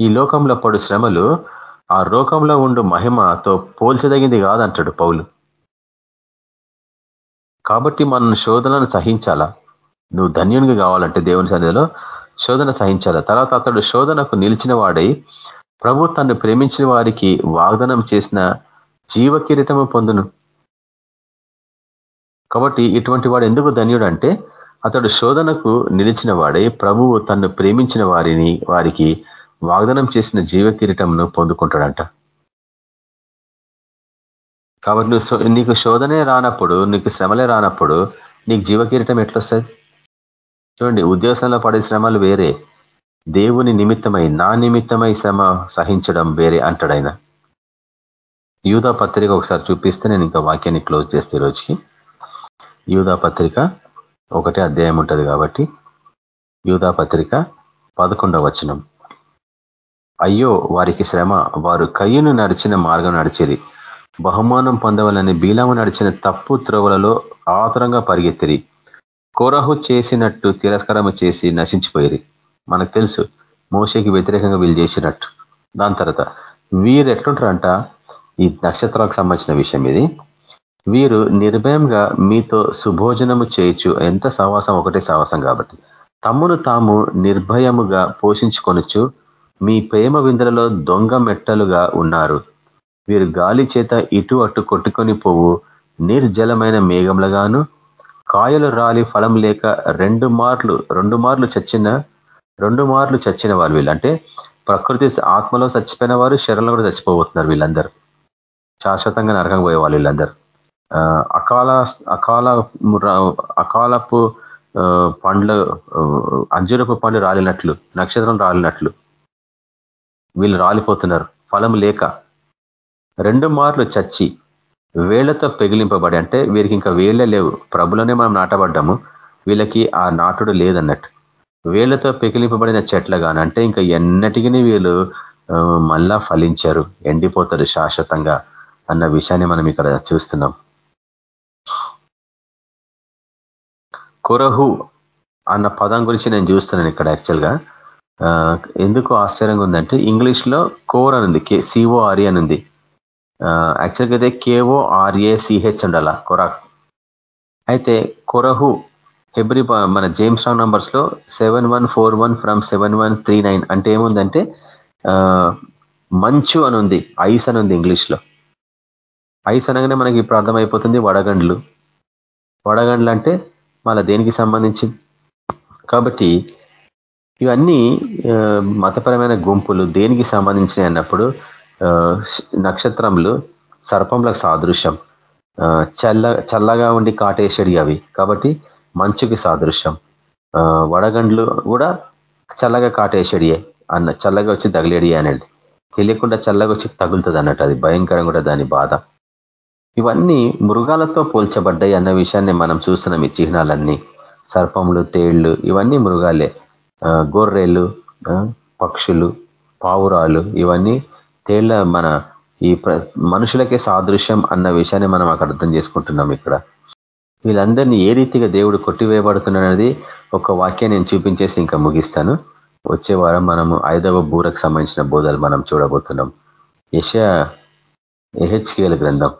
ఈ లోకంలో పడు శ్రమలు ఆ రోకంలో ఉండు మహిమతో పోల్చదగింది కాదంటాడు పౌలు. కాబట్టి మనం శోధనను సహించాలా? నువ్వు ధన్యునిగా కావాలంటే దేవుని సన్నిధిలో శోధన సహించాలా? తర్వాత అతడు శోధనకు నిలిచిన వాడై ప్రభు తను ప్రేమించిన వారికి వాగ్దానం చేసిన జీవ కిరీటము పొందును. కాబట్టి ఇటువంటి వాడు ఎందుకు ధన్యుడు అంటే అతడు శోధనకు నిలిచిన వాడై ప్రభువు తను ప్రేమించిన వారిని వారికి వాగ్దానం చేసిన జీవ కిరీటంను పొందుకుంటాడంట. కాబట్టి నువ్వు నీకు శోధనే రానప్పుడు నీకు శ్రమలే రానప్పుడు నీకు జీవ కిరీటం ఎట్లొస్తుంది చూడండి ఉద్యోగంలో పడే శ్రమలు వేరే. దేవుని నిమిత్తమై నా నిమిత్తమై శ్రమ సహించడం వేరే అంటాడైనా యూధా పత్రిక ఒకసారి చూపిస్తే నేను ఇంకా వాక్యాన్ని క్లోజ్ చేస్తే రోజుకి. యూధా పత్రిక ఒకటే అధ్యాయం ఉంటుంది కాబట్టి యూధా పత్రిక పదకొండవ వచనం. అయ్యో వారికి శ్రమ. వారు కయ్యను నడిచిన మార్గం నడిచేది. బహుమానం పొందవాలని బీలాము నడిచిన తప్పు త్రోవలలో ఆతురంగా పరిగెత్తిరి. కోరహు చేసినట్టు తిరస్కారం చేసి నశించిపోయేది మనకు తెలుసు మోసకి వ్యతిరేకంగా వీళ్ళు చేసినట్టు. దాని తర్వాత వీరు ఎట్లుంటారంట? ఈ నక్షత్రాలకు సంబంధించిన విషయం ఇది. వీరు నిర్భయంగా మీతో సుభోజనము చేయొచ్చు ఎంత సహవాసం ఒకటే సహవాసం కాబట్టి. తమ్మును తాము నిర్భయముగా పోషించుకొనొచ్చు మీ ప్రేమ విందులలో దొంగ మెట్టలుగా ఉన్నారు. వీరు గాలి చేత ఇటు అటు కొట్టుకొని పోవు. నిర్జలమైన మేఘములుగాను కాయలు రాలి ఫలం లేక రెండు మార్లు రెండు మార్లు చచ్చిన రెండు మార్లు చచ్చిన వారు వీళ్ళంటే ప్రకృతి ఆత్మలో చచ్చిపోయిన వారు శరీరంలో కూడా చచ్చిపోబోతున్నారు వీళ్ళందరూ. శాశ్వతంగా నరకం పోయే వాళ్ళు వీళ్ళందరూ అకాల అకాల అకాలపు పండ్లు అంజురపు పండ్లు రాలినట్లు నక్షత్రం రాలినట్లు. వీళ్ళు రాలిపోతున్నారు. ఫలం లేక. రెండు మార్లు చచ్చి వేళ్ళతో పెగిలింపబడి అంటే వీరికి ఇంకా వేళ్ళే లేవు. ప్రభులోనే మనం నాటబడ్డాము. వీళ్ళకి ఆ నాటుడు లేదన్నట్టు. వేళ్ళతో పెకిలింపబడిన చెట్లగాని అంటే ఇంకా ఎన్నటికీ వీళ్ళు మళ్ళా ఫలించారు. ఎండిపోతారు శాశ్వతంగా అన్న విషయాన్ని మనం ఇక్కడ చూస్తున్నాం. కొరహు అన్న పదం గురించి నేను చూస్తున్నాను ఇక్కడ యాక్చువల్గా. ఎందుకు ఆశ్చర్యంగా ఉందంటే ఇంగ్లీష్లో కోర్ అనుంది కే సిఓఆర్ఏ అనుంది. యాక్చువల్గా అయితే కేఓ ఆర్ఏ సిహెచ్ ఉండాల కొరాక్ అయితే కొరహు హెబ్రి మన జేమ్స్ రాంగ్ నంబర్స్లో seven one four one from seven one three nine అంటే ఏముందంటే మంచు అని ఉంది ఐస్ అని ఉంది ఇంగ్లీష్లో. ఐస్ అనగానే మనకి ఇప్పుడు అర్థమైపోతుంది వడగండ్లు. వడగండ్లు అంటే మళ్ళీ దేనికి సంబంధించి కాబట్టి ఇవన్నీ మతపరమైన గుంపులు దేనికి సంబంధించినవి అన్నప్పుడు నక్షత్రములు సర్పంలకు సాదృశ్యం. చల్ల చల్లగా ఉండి కాటేసేడి అవి కాబట్టి మంచుకి సాదృశ్యం. వడగండ్లు కూడా చల్లగా కాటేసేడియే అన్న చల్లగా వచ్చి తగిలేడి అనేది. తెలియకుండా చల్లగా వచ్చి తగులుతుంది అన్నట్టు అది భయంకరంగా కూడా దాని బాధ. ఇవన్నీ మృగాలతో పోల్చబడ్డాయి అన్న విషయాన్ని మనం చూస్తున్నాం ఈ చిహ్నాలన్నీ. సర్పములు తేళ్ళు ఇవన్నీ మృగాలే. గొర్రెలు పక్షులు పావురాలు ఇవన్నీ తేళ్ళ మన ఈ మనుషులకే సాదృశ్యం అన్న విషయాన్ని మనం అక్కడ అర్థం చేసుకుంటున్నాం ఇక్కడ. వీళ్ళందరినీ ఏ రీతిగా దేవుడు కొట్టివేయబడుతున్నది ఒక వాక్యం నేను చూపించేసి ఇంకా ముగిస్తాను. వచ్చే వారం మనము ఐదవ బూరకు సంబంధించిన బోధలు మనం చూడబోతున్నాం. యశ ఎహెచ్కేల గ్రంథం.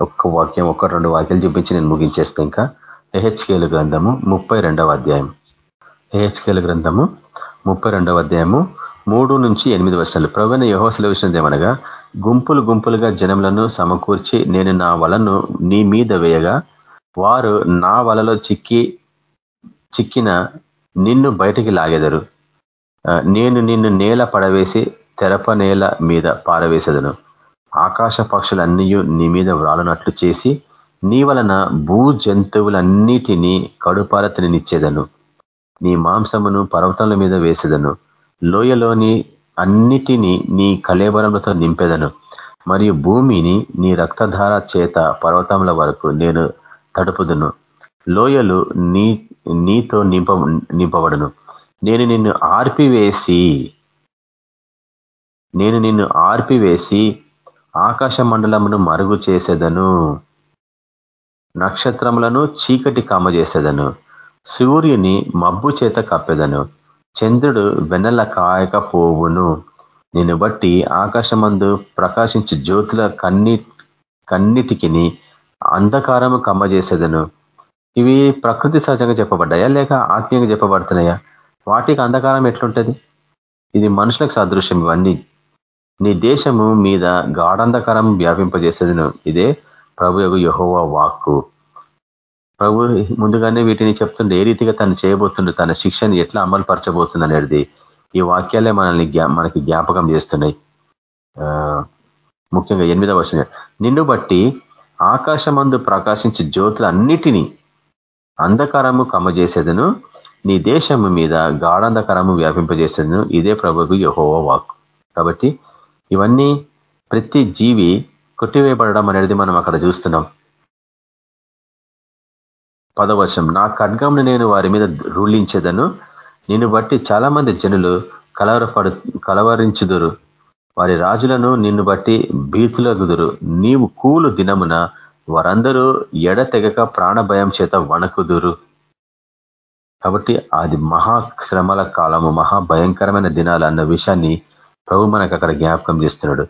ఒక్క వాక్యం ఒక్క రెండు వాక్యాలు చూపించి నేను ముగించేస్తే ఇంకా. ఎహెచ్కేల గ్రంథము ముప్పై అధ్యాయం. ఏహెచ్కేల గ్రంథము ముప్పై అధ్యాయము మూడు నుంచి ఎనిమిది వర్షాలు ప్రవణ యహోసల విషయం ఏమనగా గుంపులు గుంపులుగా జనములను సమకూర్చి నేను నా వలను నీ మీద వేయగా వారు నా వలలో చిక్కి చిక్కిన నిన్ను బయటికి లాగెదరు. నేను నిన్ను నేల పడవేసి తెరప నేల మీద పారవేసేదను. ఆకాశ పక్షులన్నీ నీ మీద వ్రాలనట్లు చేసి నీ వలన భూ జంతువులన్నిటినీ కడుపార నిచ్చేదను నీ మాంసమును పర్వతముల మీద వేసేదను. లోయలోని అన్నిటినీ నీ కలేబరములతో నింపెదను. మరియు భూమిని నీ రక్తధార చేత పర్వతముల వరకు నేను తడుపుదును. లోయలు నీ నీతో నింప నింపబడును. నేను నిన్ను ఆర్పివేసి నేను నిన్ను ఆర్పివేసి ఆకాశ మండలమును మరుగు చేసేదను. నక్షత్రములను చీకటి చేసేదను సూర్యుని మబ్బు చేత కప్పెదను. చంద్రుడు వెన్నెల కాయకపోవును నేను బట్టి ఆకాశమందు ప్రకాశించి జ్యోతుల కన్ని కన్నిటికి అంధకారము కమ్మజేసేదను. ఇవి ప్రకృతి సహజంగా చెప్పబడ్డాయా? లేక ఆత్మీయంగా చెప్పబడుతున్నాయా? వాటికి అంధకారం ఎట్లుంటది? ఇది మనుషులకు సదృశ్యం ఇవన్నీ. నీ దేశము మీద గాఢంధకారం వ్యాపింపజేసేదను. ఇదే ప్రభు యహోవా వాక్కు. ప్రభు ముందుగానే వీటిని చెప్తుండే ఏ రీతిగా తను చేయబోతుండే తన శిక్షని ఎట్లా అమలు పరచబోతుంది అనేది ఈ వాక్యాలే మనల్ని మనకి జ్ఞాపకం చేస్తున్నాయి. ముఖ్యంగా ఎనిమిదవ వర్షం నిన్ను బట్టి ఆకాశమందు ప్రకాశించి జ్యోతులన్నిటినీ అంధకారము కమ్మజేసేదను నీ దేశము మీద గాఢంధకారము వ్యాపింపజేసేదను ఇదే ప్రభుకు యహోవ వాక్ కాబట్టి ఇవన్నీ ప్రతి జీవి కొట్టివేయబడడం అనేది మనం అక్కడ చూస్తున్నాం. పదవచనం. నా ఖడ్గంను నేను వారి మీద రూలించేదను. నిన్ను బట్టి చాలా మంది జనులు కలవరపడు కలవరించుదురు. వారి రాజులను నిన్ను బట్టి భీతులగుదురు. నీవు కూలు దినమున వారందరూ ఎడతెగక ప్రాణభయం చేత వణకుదురు. కాబట్టి అది మహాశ్రమల కాలము మహాభయంకరమైన దినాలు అన్న విషయాన్ని ప్రభు మనకు అక్కడ జ్ఞాపకం చేస్తున్నాడు.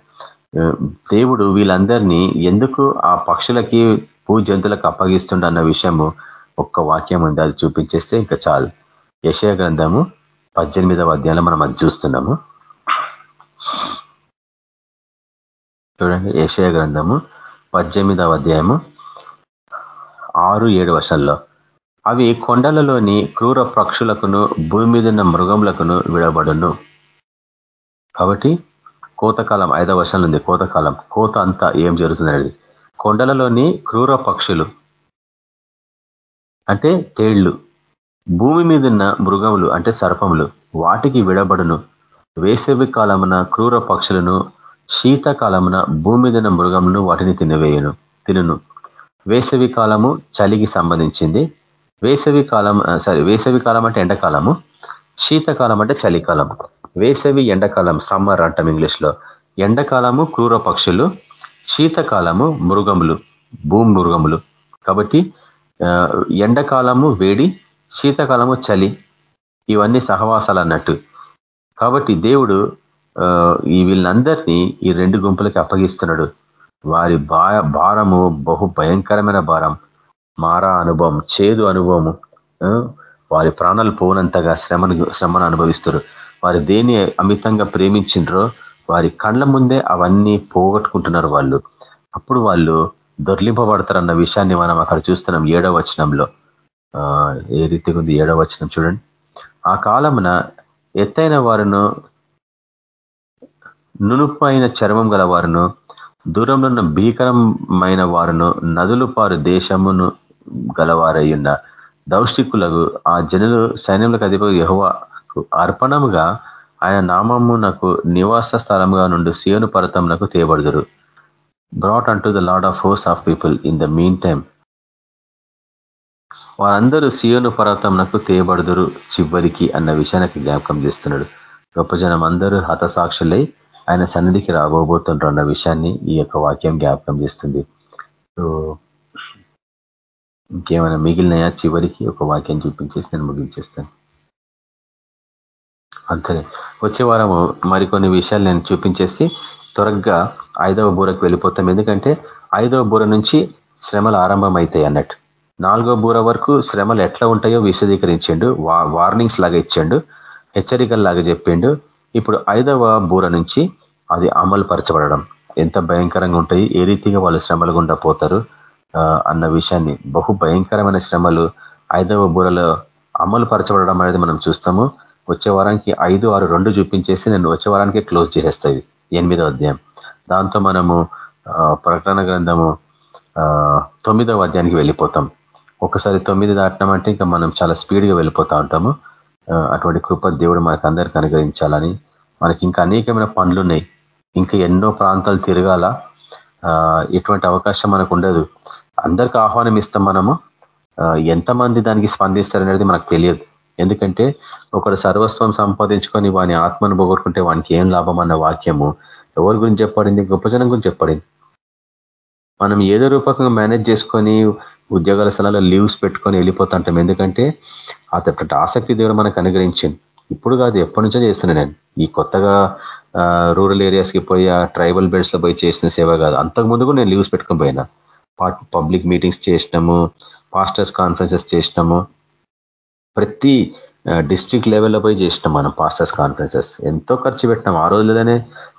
దేవుడు వీళ్ళందరినీ ఎందుకు ఆ పక్షులకి పూజంతులకు అప్పగిస్తుండ అన్న విషయము ఒక్క వాక్యం ఉంది. అది చూపించేస్తే ఇంకా చాలు. యశయ గ్రంథము పద్దెనిమిదవ అధ్యాయంలో మనం అది చూస్తున్నాము. చూడండి. యశయ గ్రంథము పద్దెనిమిదవ అధ్యాయము ఆరు ఏడు వర్షాల్లో అవి కొండలలోని క్రూర పక్షులకును భూమి మీద మృగములకును విడబడును కాబట్టి కోతకాలం ఐదవ వర్షాలు ఉంది. కోతకాలం కోత అంతా ఏం జరుగుతుంది కొండలలోని క్రూర పక్షులు అంటే తేళ్ళు. భూమి మీదున్న మృగములు అంటే సర్పములు. వాటికి విడబడును. వేసవి కాలమున క్రూర పక్షులను శీతకాలమున భూమి మీదున్న మృగమును వాటిని తినవేయను తినును. వేసవి కాలము చలికి సంబంధించింది. వేసవి కాలం సారీ వేసవి కాలం అంటే ఎండాకాలము. శీతకాలం అంటే చలికాలం వేసవి ఎండాకాలం సమ్మర్ అంటాం ఇంగ్లీష్లో. ఎండాకాలము క్రూర పక్షులు శీతకాలము మృగములు భూమి మృగములు కాబట్టి ఎండాకాలము వేడి శీతకాలము చలి ఇవన్నీ సహవాసాలు అన్నట్టు. కాబట్టి దేవుడు ఈ వీళ్ళందరినీ ఈ రెండు గుంపులకి అప్పగిస్తున్నాడు. వారి భారము బహు భయంకరమైన భారం. మారా అనుభవం చేదు అనుభవము వారి ప్రాణాలు పోనంతగా శ్రమను శ్రమను అనుభవిస్తారు. వారు దేని అమితంగా ప్రేమించిండ్రో వారి కళ్ళ ముందే అవన్నీ పోగొట్టుకుంటున్నారు వాళ్ళు. అప్పుడు వాళ్ళు దొర్లింపబడతారన్న విషయాన్ని మనం అక్కడ చూస్తున్నాం ఏడవ వచనంలో. ఏ రీతిగా ఉంది? ఏడవ వచనం చూడండి. ఆ కాలమున ఎత్తైన వారును నునుపైన చర్మం గల వారును దూరంలో ఉన్న భీకరమైన వారును నదులు పారు దేశమును గలవారయ్యున్న దౌష్టికులకు ఆ జనులు సైన్యములకు అధిపతి యహోవ అర్పణముగా ఆయన నామమునకు నివాస స్థలముగా నుండి సియోను పర్వతమునకు తేబడుదురు. Brought unto the Lord of horse of people in the meantime వారందరూ సియోను పర్వతంనకు తేయబడుదురు చివరికి అన్న విషయానికి జ్ఞాపకం చేస్తున్నాడు. గొప్ప జనం అందరూ హతసాక్షులై ఆయన సన్నిధికి రాబోబోతుండ్రు అన్న విషయాన్ని ఈ యొక్క వాక్యం జ్ఞాపకం చేస్తుంది. సో ఇంకేమైనా మిగిలినాయా? చివరికి ఒక వాక్యం చూపించేసి నేను ముగించేస్తాను. అంతే వచ్చే వారము మరికొన్ని విషయాలు నేను చూపించేసి త్వరగా ఐదవ బూరకు వెళ్ళిపోతాం. ఎందుకంటే ఐదవ బూర నుంచి శ్రమలు ఆరంభమవుతాయి అన్నట్టు. నాలుగో బూర వరకు శ్రమలు ఎట్లా ఉంటాయో విశదీకరించిండు. వార్నింగ్స్ లాగా ఇచ్చాడు. హెచ్చరికలు లాగా చెప్పిండు ఇప్పుడు ఐదవ బూర నుంచి అది అమలు పరచబడడం ఎంత భయంకరంగా ఉంటాయి ఏ రీతిగా వాళ్ళు శ్రమలు గుండా పోతారు అన్న విషయాన్ని. బహు భయంకరమైన శ్రమలు ఐదవ బూరలో అమలు పరచబడడం అనేది మనం చూస్తాము. వచ్చే వారానికి ఐదు ఆరు రెండు చూపించేసి నేను వచ్చే వారానికి క్లోజ్ చేసేస్తాయి ఎనిమిదో అధ్యాయం. దాంతో మనము ప్రకటన గ్రంథము తొమ్మిదవ అధ్యాయానికి వెళ్ళిపోతాం. ఒకసారి తొమ్మిది దాటినామంటే ఇంకా మనం చాలా స్పీడ్గా వెళ్ళిపోతూ ఉంటాము. అటువంటి కృప దేవుడు మనకు అందరికి అనుగ్రహించాలని. మనకి ఇంకా అనేకమైన పనులు ఉన్నాయి. ఇంకా ఎన్నో ప్రాంతాలు తిరగాల. ఎటువంటి అవకాశం మనకు ఉండదు. అందరికి ఆహ్వానం ఇస్తాం మనము. ఎంతమంది దానికి స్పందిస్తారనేది మనకు తెలియదు. ఎందుకంటే ఒకడు సర్వస్వం సంపాదించుకొని వాని ఆత్మను పోగొట్టుకుంటే వానికి ఏం లాభం అన్న వాక్యము ఎవరి గురించి చెప్పడింది గొప్ప జనం గురించి చెప్పడింది మనం ఏదో రూపకంగా మేనేజ్ చేసుకొని ఉద్యోగాల స్థలాల్లో లీవ్స్ పెట్టుకొని వెళ్ళిపోతుంటాం. ఎందుకంటే అతటి ఆసక్తి దేవుడు మనకు అనుగ్రహించింది. ఇప్పుడు కాదు ఎప్పటి నుంచో చేస్తున్నా నేను. ఈ కొత్తగా రూరల్ ఏరియాస్కి పోయి ట్రైబల్ బెడ్స్లో పోయి చేసిన సేవ కాదు. అంతకు ముందు కూడా నేను లీవ్స్ పెట్టుకొని పోయినా. పబ్లిక్ మీటింగ్స్ చేసినాము పాస్టర్స్ కాన్ఫరెన్సెస్ చేసినాము. ప్రతి డిస్ట్రిక్ట్ లెవెల్లో పోయి చేసినాం మనం పాస్టర్స్ కాన్ఫరెన్సెస్. ఎంతో ఖర్చు పెట్టినాం. ఆ రోజులనే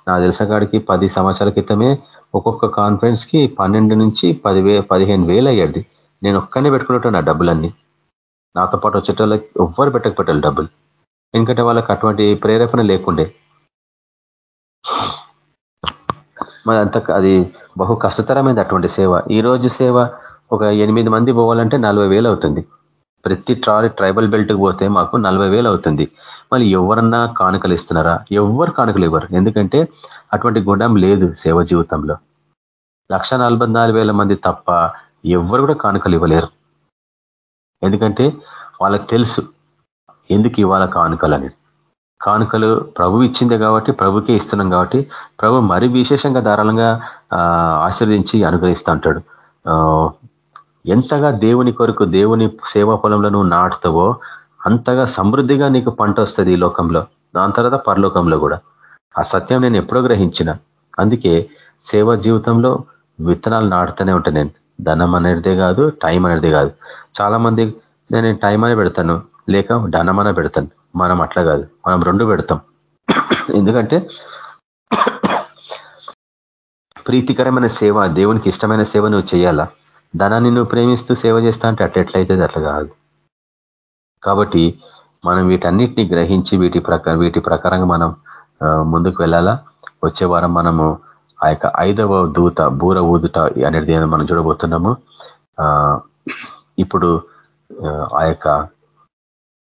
నాకు తెలిసిన కాడికి పది సంవత్సరాల క్రితమే ఒక్కొక్క కాన్ఫరెన్స్కి పన్నెండు నుంచి పదివే పదిహేను వేలు అయ్యేది. నేను ఒక్కనే పెట్టుకున్నట్టు నా డబ్బులన్నీ. నాతో పాటు వచ్చేటోళ్ళకి ఎవ్వరు పెట్టకపోయారు డబ్బులు. ఎందుకంటే వాళ్ళకి అటువంటి ప్రేరేపణ లేకుండే. మరి అంత అది బహు కష్టతరమైంది అటువంటి సేవ. ఈ రోజు సేవ ఒక ఎనిమిది మంది పోవాలంటే నలభై వేలు అవుతుంది. ప్రతి ట్రాలీ ట్రైబల్ బెల్ట్కి పోతే మాకు నలభై వేలు అవుతుంది. మళ్ళీ ఎవరన్నా కానుకలు ఇస్తున్నారా? ఎవరు కానుకలు ఇవ్వరు. ఎందుకంటే అటువంటి గుణం లేదు సేవ జీవితంలో. లక్ష మంది తప్ప ఎవరు కూడా కానుకలు ఇవ్వలేరు. ఎందుకంటే వాళ్ళకి తెలుసు ఎందుకు ఇవ్వాల కానుకలు అని కానుకలు ప్రభు ఇచ్చిందే కాబట్టి ప్రభుకే ఇస్తున్నాం కాబట్టి ప్రభు మరి విశేషంగా ధారాళంగా ఆశీర్వదించి అనుగ్రహిస్తూ ఉంటాడు. ఎంతగా దేవుని కొరకు దేవుని సేవా పొలంలో నువ్వు నాటుతావో అంతగా సమృద్ధిగా నీకు పంట వస్తుంది ఈ లోకంలో. దాని తర్వాత పరలోకంలో కూడా. ఆ సత్యం నేను ఎప్పుడో గ్రహించిన. అందుకే సేవా జీవితంలో విత్తనాలు నాటుతూనే ఉంటాను నేను. ధనం అనేదే కాదు టైం అనేదే కాదు. చాలా మంది నేను టైం అనే పెడతాను లేక ధనం అనే పెడతాను. మనం అట్లా కాదు. మనం రెండు పెడతాం. ఎందుకంటే ప్రీతికరమైన సేవ దేవునికి ఇష్టమైన సేవ నువ్వు చేయాలా? ధనాన్ని నువ్వు ప్రేమిస్తూ సేవ చేస్తా అంటే అట్లా ఎట్లయితుంది అట్లా కాదు. కాబట్టి మనం వీటన్నిటిని గ్రహించి వీటి ప్రకారం వీటి ప్రకారంగా మనం ముందుకు వెళ్ళాలా? వచ్చే వారం మనము ఆ యొక్క ఐదవ దూత బూర ఊదుట అనేది మనం చూడబోతున్నాము. ఇప్పుడు ఆ యొక్క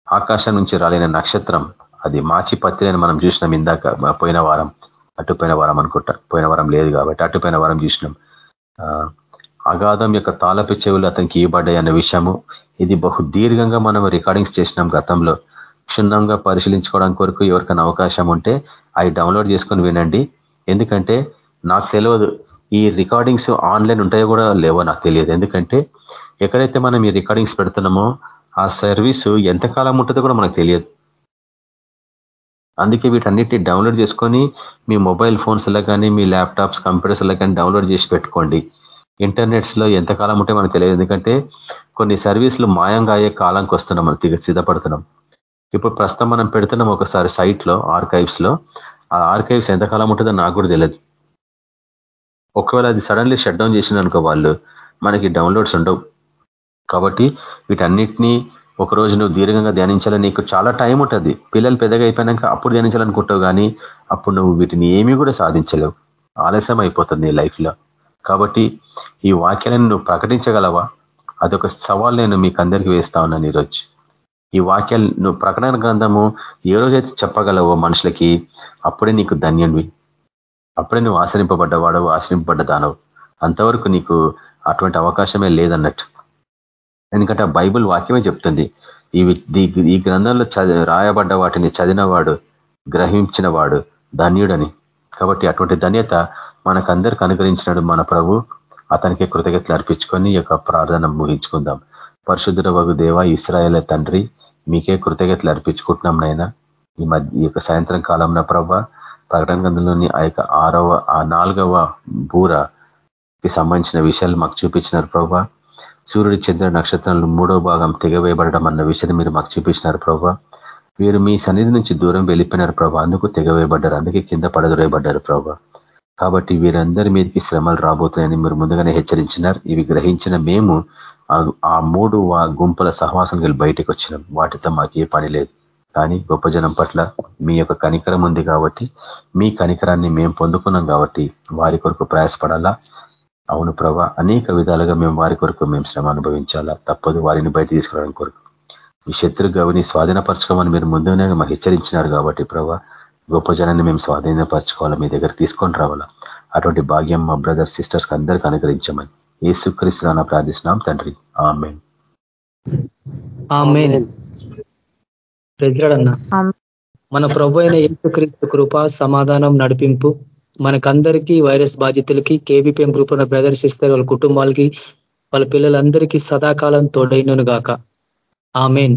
ఆకాశం నుంచి రాలిన నక్షత్రం అది మాచిపత్రి అని మనం చూసినాం ఇందాక పోయిన వారం అటుపోయిన వారం అనుకుంటా పోయిన వారం లేదు కాబట్టి అటుపోయిన వారం చూసినాం. అగాధం యొక్క తాళపు చెవులు అతనికి ఇవ్వబడ్డాయి అన్న విషయము ఇది బహు దీర్ఘంగా మనం రికార్డింగ్స్ చేసినాం గతంలో. క్షుణ్ణంగా పరిశీలించుకోవడానికి కొరకు ఎవరికైనా అవకాశం ఉంటే అవి డౌన్లోడ్ చేసుకొని వినండి. ఎందుకంటే నాకు తెలియదు ఈ రికార్డింగ్స్ ఆన్లైన్ ఉంటాయో కూడా లేవో నాకు తెలియదు. ఎందుకంటే ఎక్కడైతే మనం ఈ రికార్డింగ్స్ పెడుతున్నామో ఆ సర్వీసు ఎంతకాలం ఉంటుందో కూడా మనకు తెలియదు. అందుకే వీటన్నిటిని డౌన్లోడ్ చేసుకొని మీ మొబైల్ ఫోన్స్లో కానీ మీ ల్యాప్టాప్స్ కంప్యూటర్స్లో కానీ డౌన్లోడ్ చేసి పెట్టుకోండి. ఇంటర్నెట్స్లో ఎంతకాలం ఉంటే మనకు తెలియదు. ఎందుకంటే కొన్ని సర్వీసులు మాయంగా అయ్యే కాలంకి వస్తున్నాం. మనం సిద్ధపడుతున్నాం. ఇప్పుడు ప్రస్తుతం మనం పెడుతున్నాం ఒకసారి సైట్లో ఆర్కైవ్స్లో. ఆ ఆర్కైవ్స్ ఎంతకాలం ఉంటుందో నాకు కూడా తెలియదు. ఒకవేళ అది సడన్లీ షట్ డౌన్ చేసింది అనుకో వాళ్ళు మనకి డౌన్లోడ్స్ ఉండవు. కాబట్టి వీటన్నిటినీ ఒక రోజు నువ్వు దీర్ఘంగా ధ్యానించాలని నీకు చాలా టైం ఉంటుంది. పిల్లలు పెద్దగా అయిపోయినాక అప్పుడు ధ్యానించాలనుకుంటావు కానీ అప్పుడు నువ్వు వీటిని ఏమీ కూడా సాధించలేవు. ఆలస్యం అయిపోతుంది లైఫ్లో. కాబట్టి ఈ వాక్యాలను నువ్వు ప్రకటించగలవా? అదొక సవాల్ నేను మీకు అందరికీ వేస్తా ఉన్నాను ఈరోజు ఈ వాక్యాలు నువ్వు ప్రకటన గ్రంథము ఏ రోజైతే చెప్పగలవో మనుషులకి అప్పుడే నీకు ధన్యునివి. అప్పుడే నువ్వు ఆశ్రయింపబడ్డవాడవు ఆశ్రయింపబడ్డ దానవు అంతవరకు నీకు అటువంటి అవకాశమే లేదన్నట్టు. ఎందుకంటే ఆ బైబుల్ వాక్యమే చెప్తుంది. ఈ ఈ గ్రంథంలో రాయబడ్డ వాటిని చదివినవాడు గ్రహించినవాడు ధన్యుడని. కాబట్టి అటువంటి ధన్యత మనకందరికి అనుగ్రహించినాడు మన ప్రభు. అతనికే కృతజ్ఞతలు అర్పించుకొని యొక్క ప్రార్థన ముగించుకుందాం. పరిశుద్ధుల వగు దేవ ఇస్రాయేల్ తండ్రి మీకే కృతజ్ఞతలు అర్పించుకుంటున్నాం నైనా ఈ మధ్య ఈ యొక్క సాయంత్రం కాలంలో ప్రభ ప్రకటన గంధంలోని ఆ యొక్క ఆరవ ఆ నాలుగవ బూరకి సంబంధించిన విషయాలు మాకు చూపించినారు ప్రభా. సూర్యుడి చంద్ర నక్షత్రాలు మూడో భాగం తెగవేయబడడం అన్న విషయాన్ని మీరు మాకు చూపించినారు ప్రభా. వీరు మీ సన్నిధి నుంచి దూరం వెళ్ళిపోయినారు ప్రభా. అందుకు తెగవేయబడ్డారు. అందుకే కింద పడదొరేయబడ్డారు ప్రభా. కాబట్టి వీరందరి మీదకి శ్రమలు రాబోతున్నాయని మీరు ముందుగానే హెచ్చరించినారు. ఇవి గ్రహించిన మేము ఆ మూడు గుంపుల సహవాసం బయటకు వచ్చినాం. వాటితో మాకు ఏ పని లేదు. కానీ గొప్ప జనం పట్ల మీ యొక్క కనికరం ఉంది కాబట్టి మీ కనికరాన్ని మేము పొందుకున్నాం కాబట్టి వారి కొరకు ప్రయాసపడాలా? అవును ప్రభా అనేక విధాలుగా మేము వారి కొరకు మేము శ్రమ అనుభవించాలా? తప్పదు వారిని బయట తీసుకురావడం కొరకు. ఈ శత్రు గవిని స్వాధీనపరచుకోమని మీరు ముందుగానే మాకు హెచ్చరించినారు కాబట్టి ప్రభా గొప్ప జనాన్ని మేము స్వాధీనపరచుకోవాలా? మీ దగ్గర తీసుకొని రావాలా? అటువంటి భాగ్యం మా బ్రదర్స్ సిస్టర్స్ అందరికీ అనుగ్రహించమని ఏ సుక్రీస్తున్నా ప్రార్థిస్తున్నాం తండ్రి. ఆమెన్. మన ప్రభు అయిన యేసుక్రీస్తు కృప సమాధానం నడిపింపు మనకందరికీ వైరస్ బాధితులకి కేబీపీఎం గ్రూప్ ఉన్న బ్రదర్స్ ఇస్తారు వాళ్ళ కుటుంబాలకి వాళ్ళ పిల్లలందరికీ సదాకాలం తోడైనను గాక. ఆమెన్.